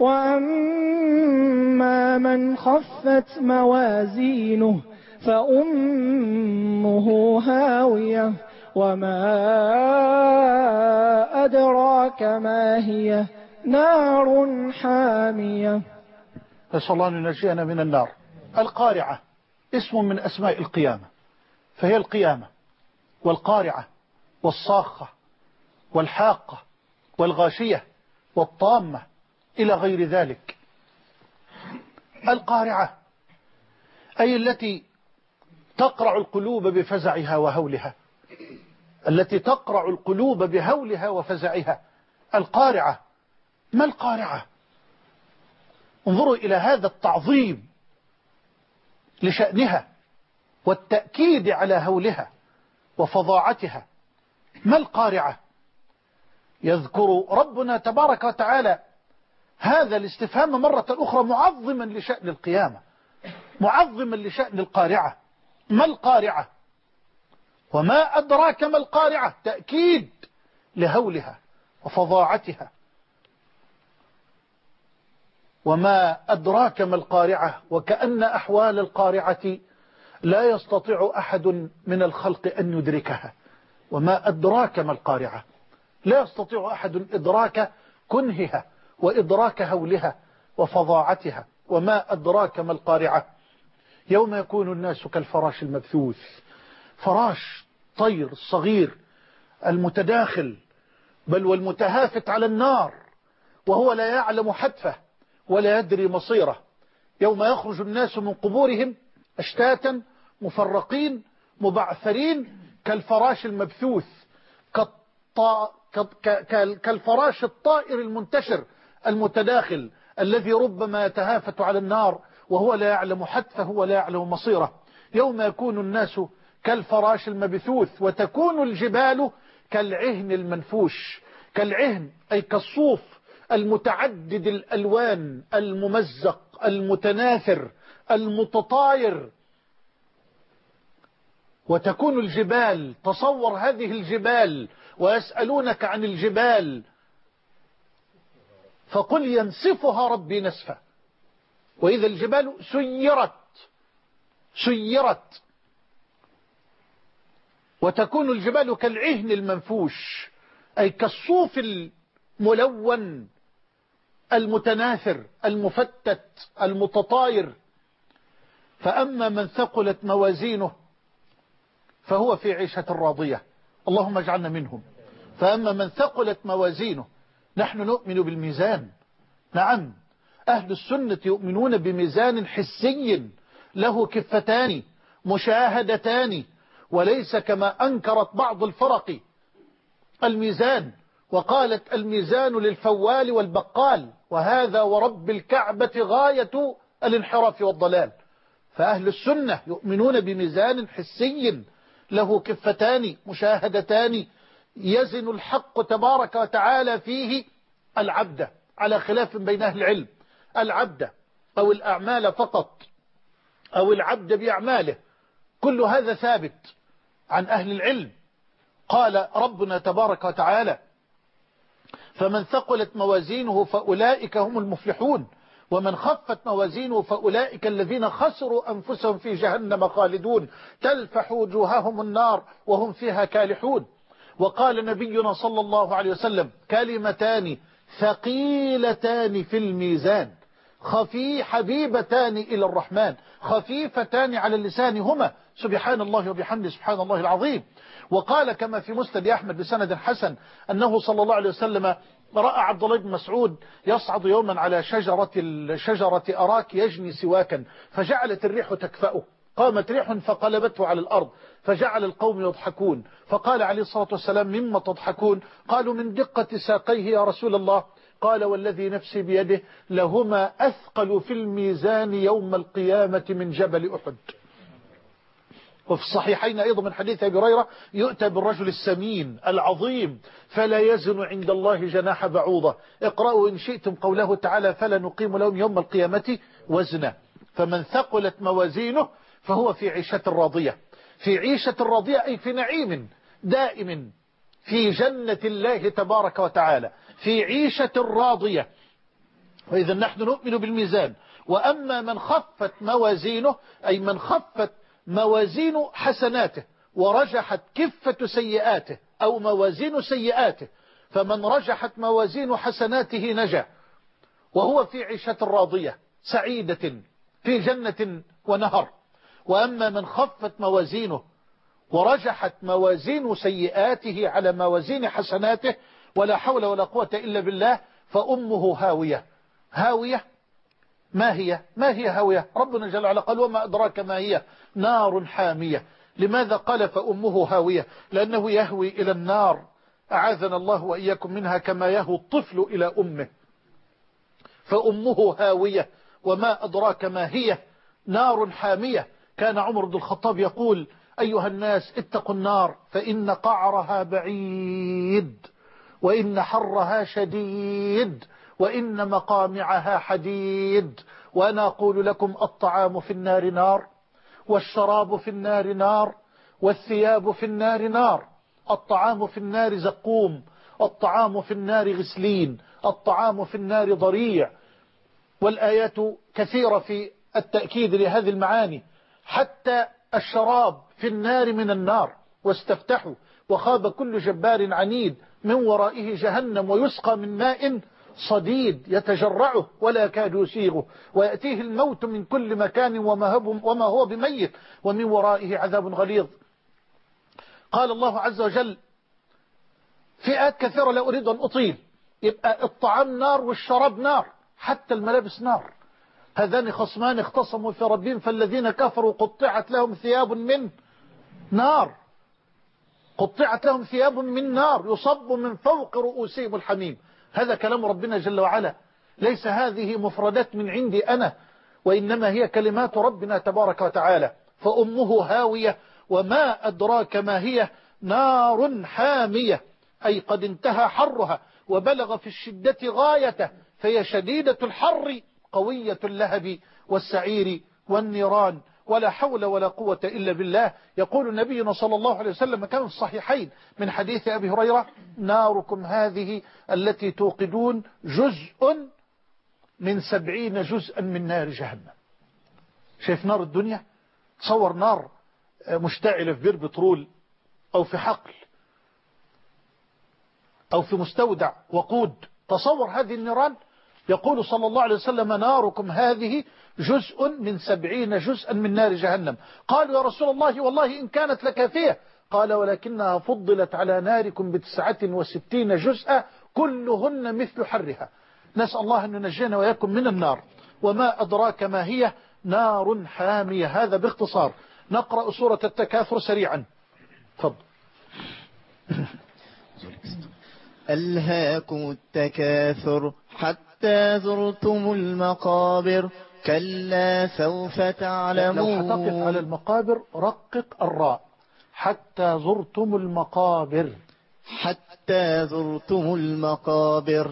وأما من خفت موازينه فأمه هاوية وما أدراك ما هي نار حامية. نسأل الله أن ينجينا من النار. القارعة اسم من أسماء القيامة فهي القيامة والقارعة والصاخة والحاقة والغاشية والطامة إلى غير ذلك. القارعة أي التي تقرع القلوب بفزعها وهولها. التي تقرع القلوب بهولها وفزعها. القارعة ما القارعة؟ انظروا إلى هذا التعظيم لشأنها والتأكيد على هولها وفظاعتها. ما القارعة؟ يذكر ربنا تبارك وتعالى هذا الاستفهام مرة أخرى معظما لشأن القيامة معظما لشأن القارعة. ما القارعة؟ وما أدراك ما القارعة؟ تأكيد لهولها وفظاعتها. وما أدراك ما القارعة؟ وكأن أحوال القارعة لا يستطيع أحد من الخلق أن يدركها. وما أدراك ما القارعة؟ لا يستطيع أحد إدراك كنهها. وإدراك هولها وفظاعتها وما أدراك ما القارعة. يوم يكون الناس كالفراش المبثوث. فراش طير صغير المتداخل بل والمتهافت على النار وهو لا يعلم حتفه ولا يدري مصيره. يوم يخرج الناس من قبورهم أشتاتا مفرقين مبعثرين كالفراش المبثوث كالفراش الطائر المنتشر المتداخل الذي ربما يتهافت على النار وهو لا يعلم حتفه ولا يعلم مصيره. يوم يكون الناس كالفراش المبثوث وتكون الجبال كالعهن المنفوش كالعهن أي كالصوف المتعدد الألوان الممزق المتناثر المتطاير. وتكون الجبال تصور هذه الجبال ويسألونك عن الجبال فقل ينسفها ربي نسفا. وإذا الجبال سيرت سيرت. وتكون الجبال كالعهن المنفوش أي كالصوف الملون المتناثر المفتت المتطاير. فأما من ثقلت موازينه فهو في عيشة راضية. اللهم اجعلنا منهم. فأما من ثقلت موازينه نحن نؤمن بالميزان. نعم. أهل السنة يؤمنون بميزان حسي له كفتان مشاهدتان وليس كما أنكرت بعض الفرق. الميزان وقالت الميزان للفوال والبقال وهذا ورب الكعبة غاية الانحراف والضلال. فأهل السنة يؤمنون بميزان حسي له كفتان مشاهدتان يزن الحق تبارك وتعالى فيه العبد على خلاف بين أهل العلم. العبد أو الأعمال فقط أو العبد بأعماله. كل هذا ثابت عن أهل العلم. قال ربنا تبارك وتعالى فمن ثقلت موازينه فأولئك هم المفلحون ومن خفت موازينه فأولئك الذين خسروا أنفسهم في جهنم خالدون تلفح وجوههم النار وهم فيها كالحون. وقال نبينا صلى الله عليه وسلم كلمتان ثقيلتان في الميزان خفي حبيبتان إلى الرحمن خفيفتان على اللسان هما سبحان الله وبحمده سبحان الله العظيم. وقال كما في مسند أحمد بسند حسن أنه صلى الله عليه وسلم رأى عبد الله بن مسعود يصعد يوما على شجرة شجرة أراك يجني سواكا فجعلت الريح تكفأه. قامت ريح فقلبته على الأرض فجعل القوم يضحكون. فقال عليه الصلاة والسلام مما تضحكون؟ قالوا من دقة ساقيه يا رسول الله. قال والذي نفسي بيده لهما أثقل في الميزان يوم القيامة من جبل أحد. وفي الصحيحين أيضا من حديث أبي هريرة يؤتى بالرجل السمين العظيم فلا يزن عند الله جناح بعوضة. اقرأوا إن شئتم قوله تعالى فلا نقيم لهم يوم القيامة وزنا. فمن ثقلت موازينه فهو في عيشة راضية. في عيشة راضية أي في نعيم دائم في جنة الله تبارك وتعالى. في عيشة راضية. وإذا نحن نؤمن بالميزان. وأما من خفت موازينه أي من خفت موازين حسناته ورجحت كفة سيئاته أو موازين سيئاته فمن رجحت موازين حسناته نجا. وهو في عيشة راضية سعيدة في جنة ونهر. وأما من خفت موازينه ورجحت موازين سيئاته على موازين حسناته ولا حول ولا قوة إلا بالله فأمه هاوية. هاوية؟ ما هي؟ ما هي هاوية؟ ربنا جل وعلا قال وما أدراك ما هي؟ نار حامية. لماذا قال فأمه هاوية؟ لأنه يهوي إلى النار. أعاذنا الله وإياكم منها كما يهوي الطفل إلى أمه. فأمه هاوية وما أدراك ما هي؟ نار حامية. كان عمر بن الخطاب يقول أيها الناس اتقوا النار فإن قعرها بعيد وإن حرها شديد وإن مقامعها حديد. وأنا أقول لكم الطعام في النار نار والشراب في النار نار والثياب في النار نار. الطعام في النار زقوم الطعام في النار غسلين الطعام في النار ضريع. والآيات كثيرة في التأكيد لهذه المعاني. حتى الشراب في النار من النار واستفتحوا وخاب كل جبار عنيد من ورائه جهنم ويسقى من ماء صديد يتجرعه ولا يكاد يسيغه. ويأتيه الموت من كل مكان وما هو بميت ومن ورائه عذاب غليظ. قال الله عز وجل فئات كثيرة لا أريد أن أطيل. يبقى الطعام نار والشراب نار حتى الملابس نار. هذان خصمان اختصموا في ربهم فالذين كفروا قطعت لهم ثياب من نار. قطعت لهم ثياب من نار يصب من فوق رؤوسهم الحميم. هذا كلام ربنا جل وعلا. ليس هذه مفردات من عندي أنا وإنما هي كلمات ربنا تبارك وتعالى. فأمه هاوية وما أدراك ما هي؟ نار حامية أي قد انتهى حرها وبلغ في الشدة غايته فهي شديدة الحر. قوية اللهب والسعير والنيران ولا حول ولا قوة إلا بالله. يقول نبينا صلى الله عليه وسلم كان الصحيحين من حديث أبي هريرة ناركم هذه التي توقدون جزء من سبعين جزءا من نار جهنم. شايف نار الدنيا؟ تصور نار مشتعلة في بير بترول أو في حقل أو في مستودع وقود. تصور هذه النيران؟ يقول صلى الله عليه وسلم ناركم هذه جزء من سبعين جزءا من نار جهنم. قالوا يا رسول الله والله إن كانت لكافية. قال ولكنها فضلت على ناركم بتسعة وستين جزءا كلهن مثل حرها. نسأل الله أن ينجينا وياكم من النار. وما أدراك ما هي؟ نار حامية. هذا باختصار. نقرأ سورة التكاثر سريعا. تفضل. ألهاكم التكاثر حتى زرتم المقابر كلا سوف لو هتقف على تعلمون المقابر رقق الراء. حتى زرتم المقابر. حتى زرتم المقابر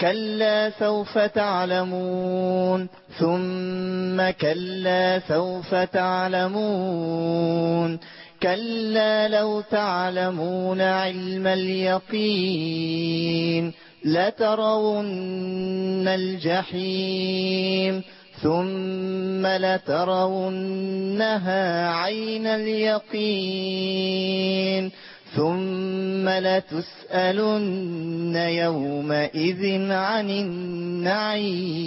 كلا سوف تعلمون. ثم كلا سوف تعلمون. كلا لو تعلمون علم اليقين. لترون الجحيم ثم لترونها عين اليقين ثم لتسألن يومئذ عن النعيم.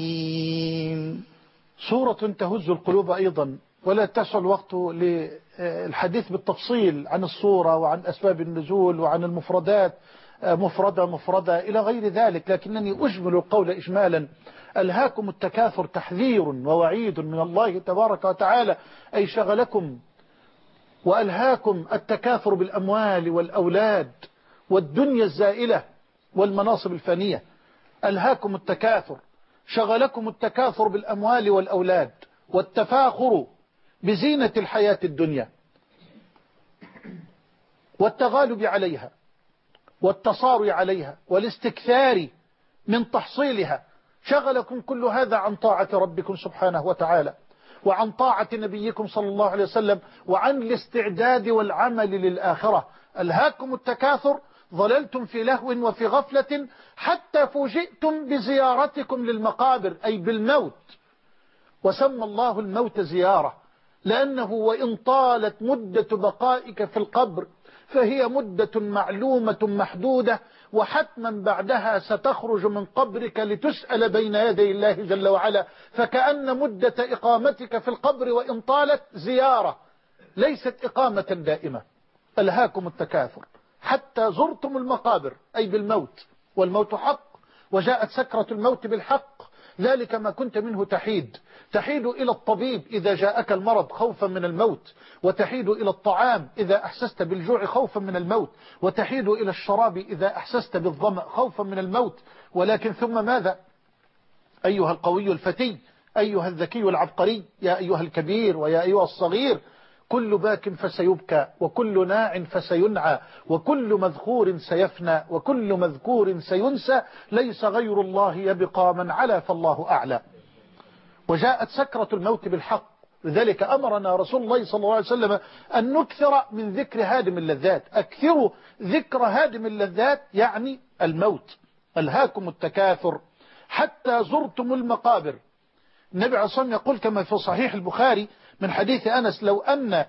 سورة تهز القلوب أيضا ولا تسع الوقت للحديث بالتفصيل عن الصورة وعن أسباب النزول وعن المفردات. مفردة مفردة إلى غير ذلك لكنني أجمل القول إجمالا. ألهاكم التكاثر تحذير ووعيد من الله تبارك وتعالى أي شغلكم وألهاكم التكاثر بالأموال والأولاد والدنيا الزائلة والمناصب الفانية ألهاكم التكاثر. شغلكم التكاثر بالأموال والأولاد والتفاخر بزينة الحياة الدنيا والتغالب عليها. والتصاري عليها والاستكثار من تحصيلها. شغلكم كل هذا عن طاعة ربكم سبحانه وتعالى وعن طاعة نبيكم صلى الله عليه وسلم وعن الاستعداد والعمل للآخرة. ألهاكم التكاثر؟ ظللتم في لهو وفي غفلة حتى فوجئتم بزيارتكم للمقابر أي بالموت. وسمى الله الموت زيارة لأنه وإن طالت مدة بقائك في القبر فهي مدة معلومة محدودة وحتما بعدها ستخرج من قبرك لتسأل بين يدي الله جل وعلا. فكأن مدة إقامتك في القبر وإن طالت زيارة ليست إقامة دائمة. ألهاكم التكاثر. حتى زرتم المقابر أي بالموت والموت حق وجاءت سكرة الموت بالحق. ذلك ما كنت منه تحيد. تحيد إلى الطبيب إذا جاءك المرض خوفا من الموت وتحيد إلى الطعام إذا أحسست بالجوع خوفا من الموت وتحيد إلى الشراب إذا أحسست بالظمأ خوفا من الموت. ولكن ثم ماذا؟ أيها القوي الفتي أيها الذكي العبقري يا أيها الكبير ويا أيها الصغير كل باك فسيبكى وكل ناع فسينعى وكل مذكور سيفنى وكل مذكور سينسى ليس غير الله يبقى من علا فالله أعلى. وجاءت سكرة الموت بالحق. لذلك أمرنا رسول الله صلى الله عليه وسلم أن نكثر من ذكر هادم اللذات. أكثروا ذكر هادم اللذات يعني الموت. ألهاكم التكاثر. حتى زرتم المقابر. النبي عليه الصلاة والسلام يقول كما في صحيح البخاري من حديث أنس لو أن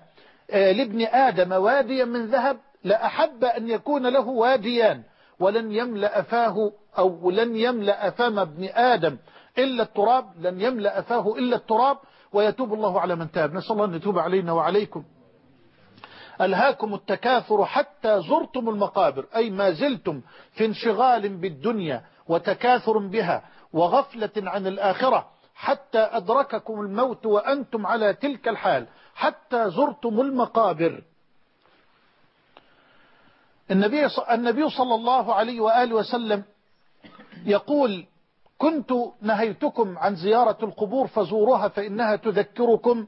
لابن آدم واديا من ذهب لأحب أن يكون له واديان ولن يملأ فاه أو لن يملأ فم ابن آدم. إلا التراب لن يملأ فاه إلا التراب ويتوب الله على من تاب. نسأل الله أن يتوب علينا وعليكم. ألهاكم التكاثر حتى زرتم المقابر أي ما زلتم في انشغال بالدنيا وتكاثر بها وغفلة عن الآخرة حتى أدرككم الموت وأنتم على تلك الحال حتى زرتم المقابر. النبي النبي صلى الله عليه وآله وسلم يقول كنت نهيتكم عن زيارة القبور فزوروها فإنها تذكركم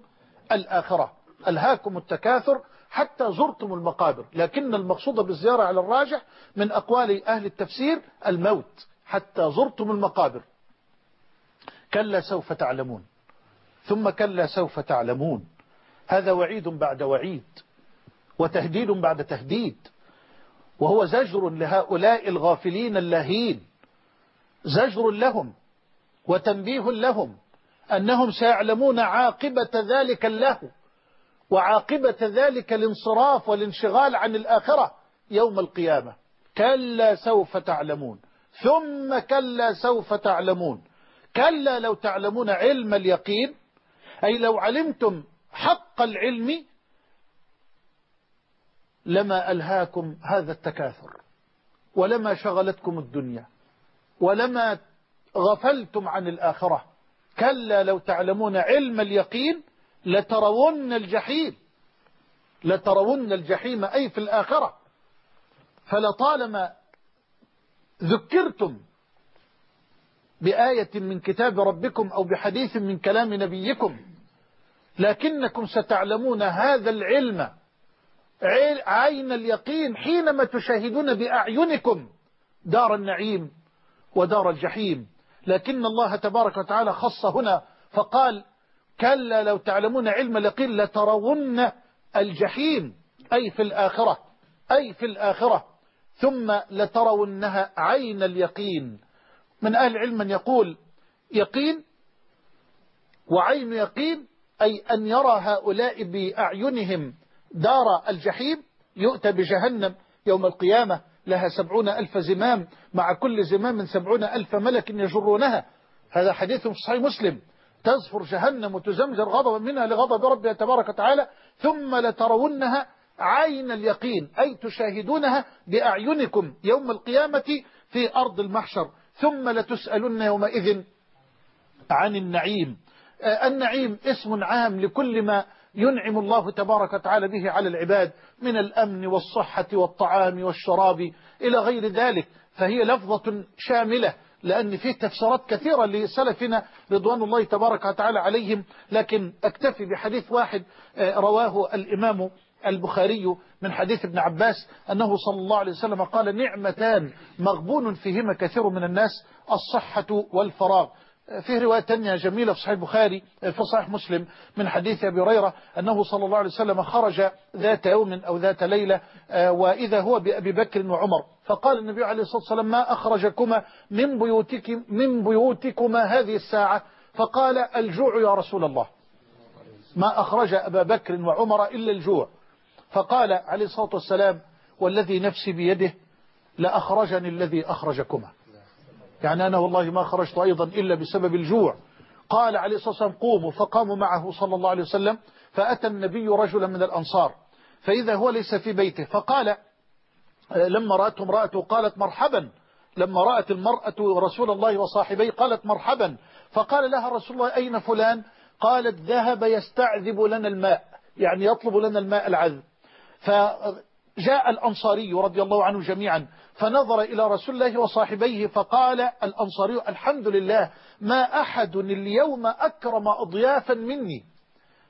الآخرة. ألهاكم التكاثر حتى زرتم المقابر. لكن المقصود بالزيارة على الراجح من أقوال أهل التفسير الموت حتى زرتم المقابر. كلا سوف تعلمون. ثم كلا سوف تعلمون. هذا وعيد بعد وعيد وتهديد بعد تهديد. وهو زجر لهؤلاء الغافلين اللاهين زجر لهم وتنبيه لهم أنهم سيعلمون عاقبة ذلك اللهو وعاقبة ذلك الانصراف والانشغال عن الآخرة يوم القيامة. كلا سوف تعلمون. ثم كلا سوف تعلمون. كلا لو تعلمون علم اليقين أي لو علمتم حق العلم لما ألهاكم هذا التكاثر ولما شغلتكم الدنيا. ولما غفلتم عن الآخرة. كلا لو تعلمون علم اليقين لترون الجحيم. لترون الجحيم أي في الآخرة. فلطالما ذكرتم بآية من كتاب ربكم أو بحديث من كلام نبيكم لكنكم ستعلمون هذا العلم عين اليقين حينما تشاهدون بأعينكم دار النعيم. ودار الجحيم. لكن الله تبارك وتعالى خص هنا فقال كلا لو تعلمون علم اليقين لترون الجحيم أي في الآخرة أي في الآخرة. ثم لترونها عين اليقين. من أهل العلم من يقول يقين وعين يقين أي أن يرى هؤلاء بأعينهم دار الجحيم يؤتى بجهنم يوم القيامة. لها سبعون ألف زمام مع كل زمام سبعون ألف ملك يجرونها. هذا حديث في صحيح مسلم. تزفر جهنم وتزمجر غضبا منها لغضب ربها تبارك وتعالى ثم لترونها عين اليقين أي تشاهدونها بأعينكم يوم القيامة في أرض المحشر. ثم لتسألن يومئذ عن النعيم. النعيم اسم عام لكل ما ينعم الله تبارك وتعالى به على العباد من الأمن والصحة والطعام والشراب إلى غير ذلك. فهي لفظة شاملة لأن فيه تفسيرات كثيرة لسلفنا رضوان الله تبارك وتعالى عليهم. لكن أكتفي بحديث واحد رواه الإمام البخاري من حديث ابن عباس أنه صلى الله عليه وسلم قال نعمتان مغبون فيهما كثير من الناس الصحة والفراغ. في رواية تانية جميلة في صحيح البخاري في صحيح مسلم من حديث أبي هريرة أنه صلى الله عليه وسلم خرج ذات يوم أو ذات ليلة وإذا هو بأبي بكر وعمر. فقال النبي عليه الصلاة والسلام ما أخرجكما من, بيوتك من بيوتكما هذه الساعة؟ فقال الجوع يا رسول الله. ما أخرج أبا بكر وعمر إلا الجوع. فقال عليه الصلاة والسلام والذي نفسي بيده لأخرجني الذي أخرجكما. يعني أنا والله ما خرجت أيضا إلا بسبب الجوع. قال عليه الصلاة والسلام قوموا فقاموا معه صلى الله عليه وسلم فأتى النبي رجلا من الأنصار فإذا هو ليس في بيته. فقال لما رأته امرأته قالت مرحبا لما رأت المرأة رسول الله وصاحبيه قالت مرحبا فقال لها رسول الله أين فلان؟ قالت ذهب يستعذب لنا الماء يعني يطلب لنا الماء العذب. فجاء الأنصاري رضي الله عنه جميعا فنظر إلى رسول الله وصاحبيه فقال الأنصاري الحمد لله ما أحد اليوم أكرم أضيافا مني.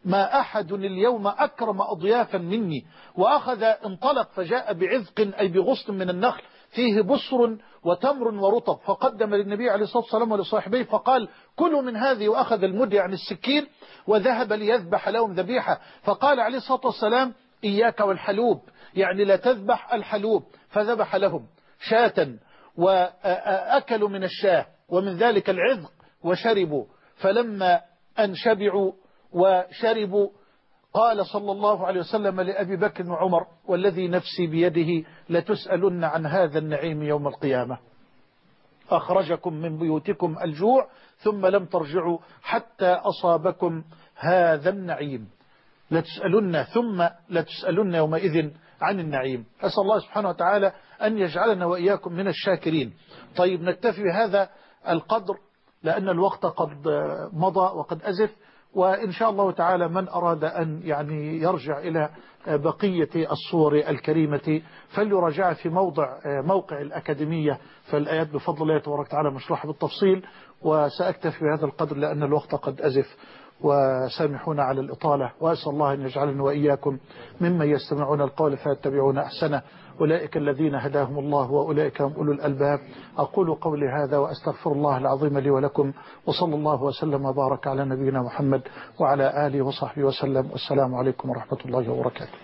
ما أحد اليوم أكرم أضيافا مني. وأخذ انطلق فجاء بعذق أي بغصن من النخل فيه بصر وتمر ورطب. فقدم للنبي عليه الصلاة والسلام ولصاحبيه فقال كلوا من هذه وأخذ المد عن السكين وذهب ليذبح لهم ذبيحة. فقال عليه الصلاة والسلام إياك والحلوب. يعني لا تذبح الحلوب. فذبح لهم شاة وأكلوا من الشاة ومن ذلك العذق وشربوا. فلما أن شبعوا وشربوا قال صلى الله عليه وسلم لأبي بكر وعمر والذي نفسي بيده لتسألن عن هذا النعيم يوم القيامة. أخرجكم من بيوتكم الجوع ثم لم ترجعوا حتى أصابكم هذا النعيم. لتسألن ثم لتسألن يومئذ عن النعيم. أسأل الله سبحانه وتعالى أن يجعلنا وإياكم من الشاكرين. طيب نكتفي بهذا القدر لأن الوقت قد مضى وقد أزف وإن شاء الله تعالى من أراد أن يعني يرجع إلى بقية الصور الكريمة فليراجع في موضع موقع الأكاديمية. فالآيات بفضل الله تبارك وتعالى مشروحة بالتفصيل وسأكتفي بهذا القدر لأن الوقت قد أزف. وسامحونا على الإطالة وأسأل الله أن يجعلنا وإياكم ممن يستمعون القول فيتبعون أحسنه. أولئك الذين هداهم الله وأولئك هم أولو الألباب. أقول قولي هذا وأستغفر الله العظيم لي ولكم وصلى الله وسلم وبارك على نبينا محمد وعلى آله وصحبه وسلم. والسلام عليكم ورحمة الله وبركاته.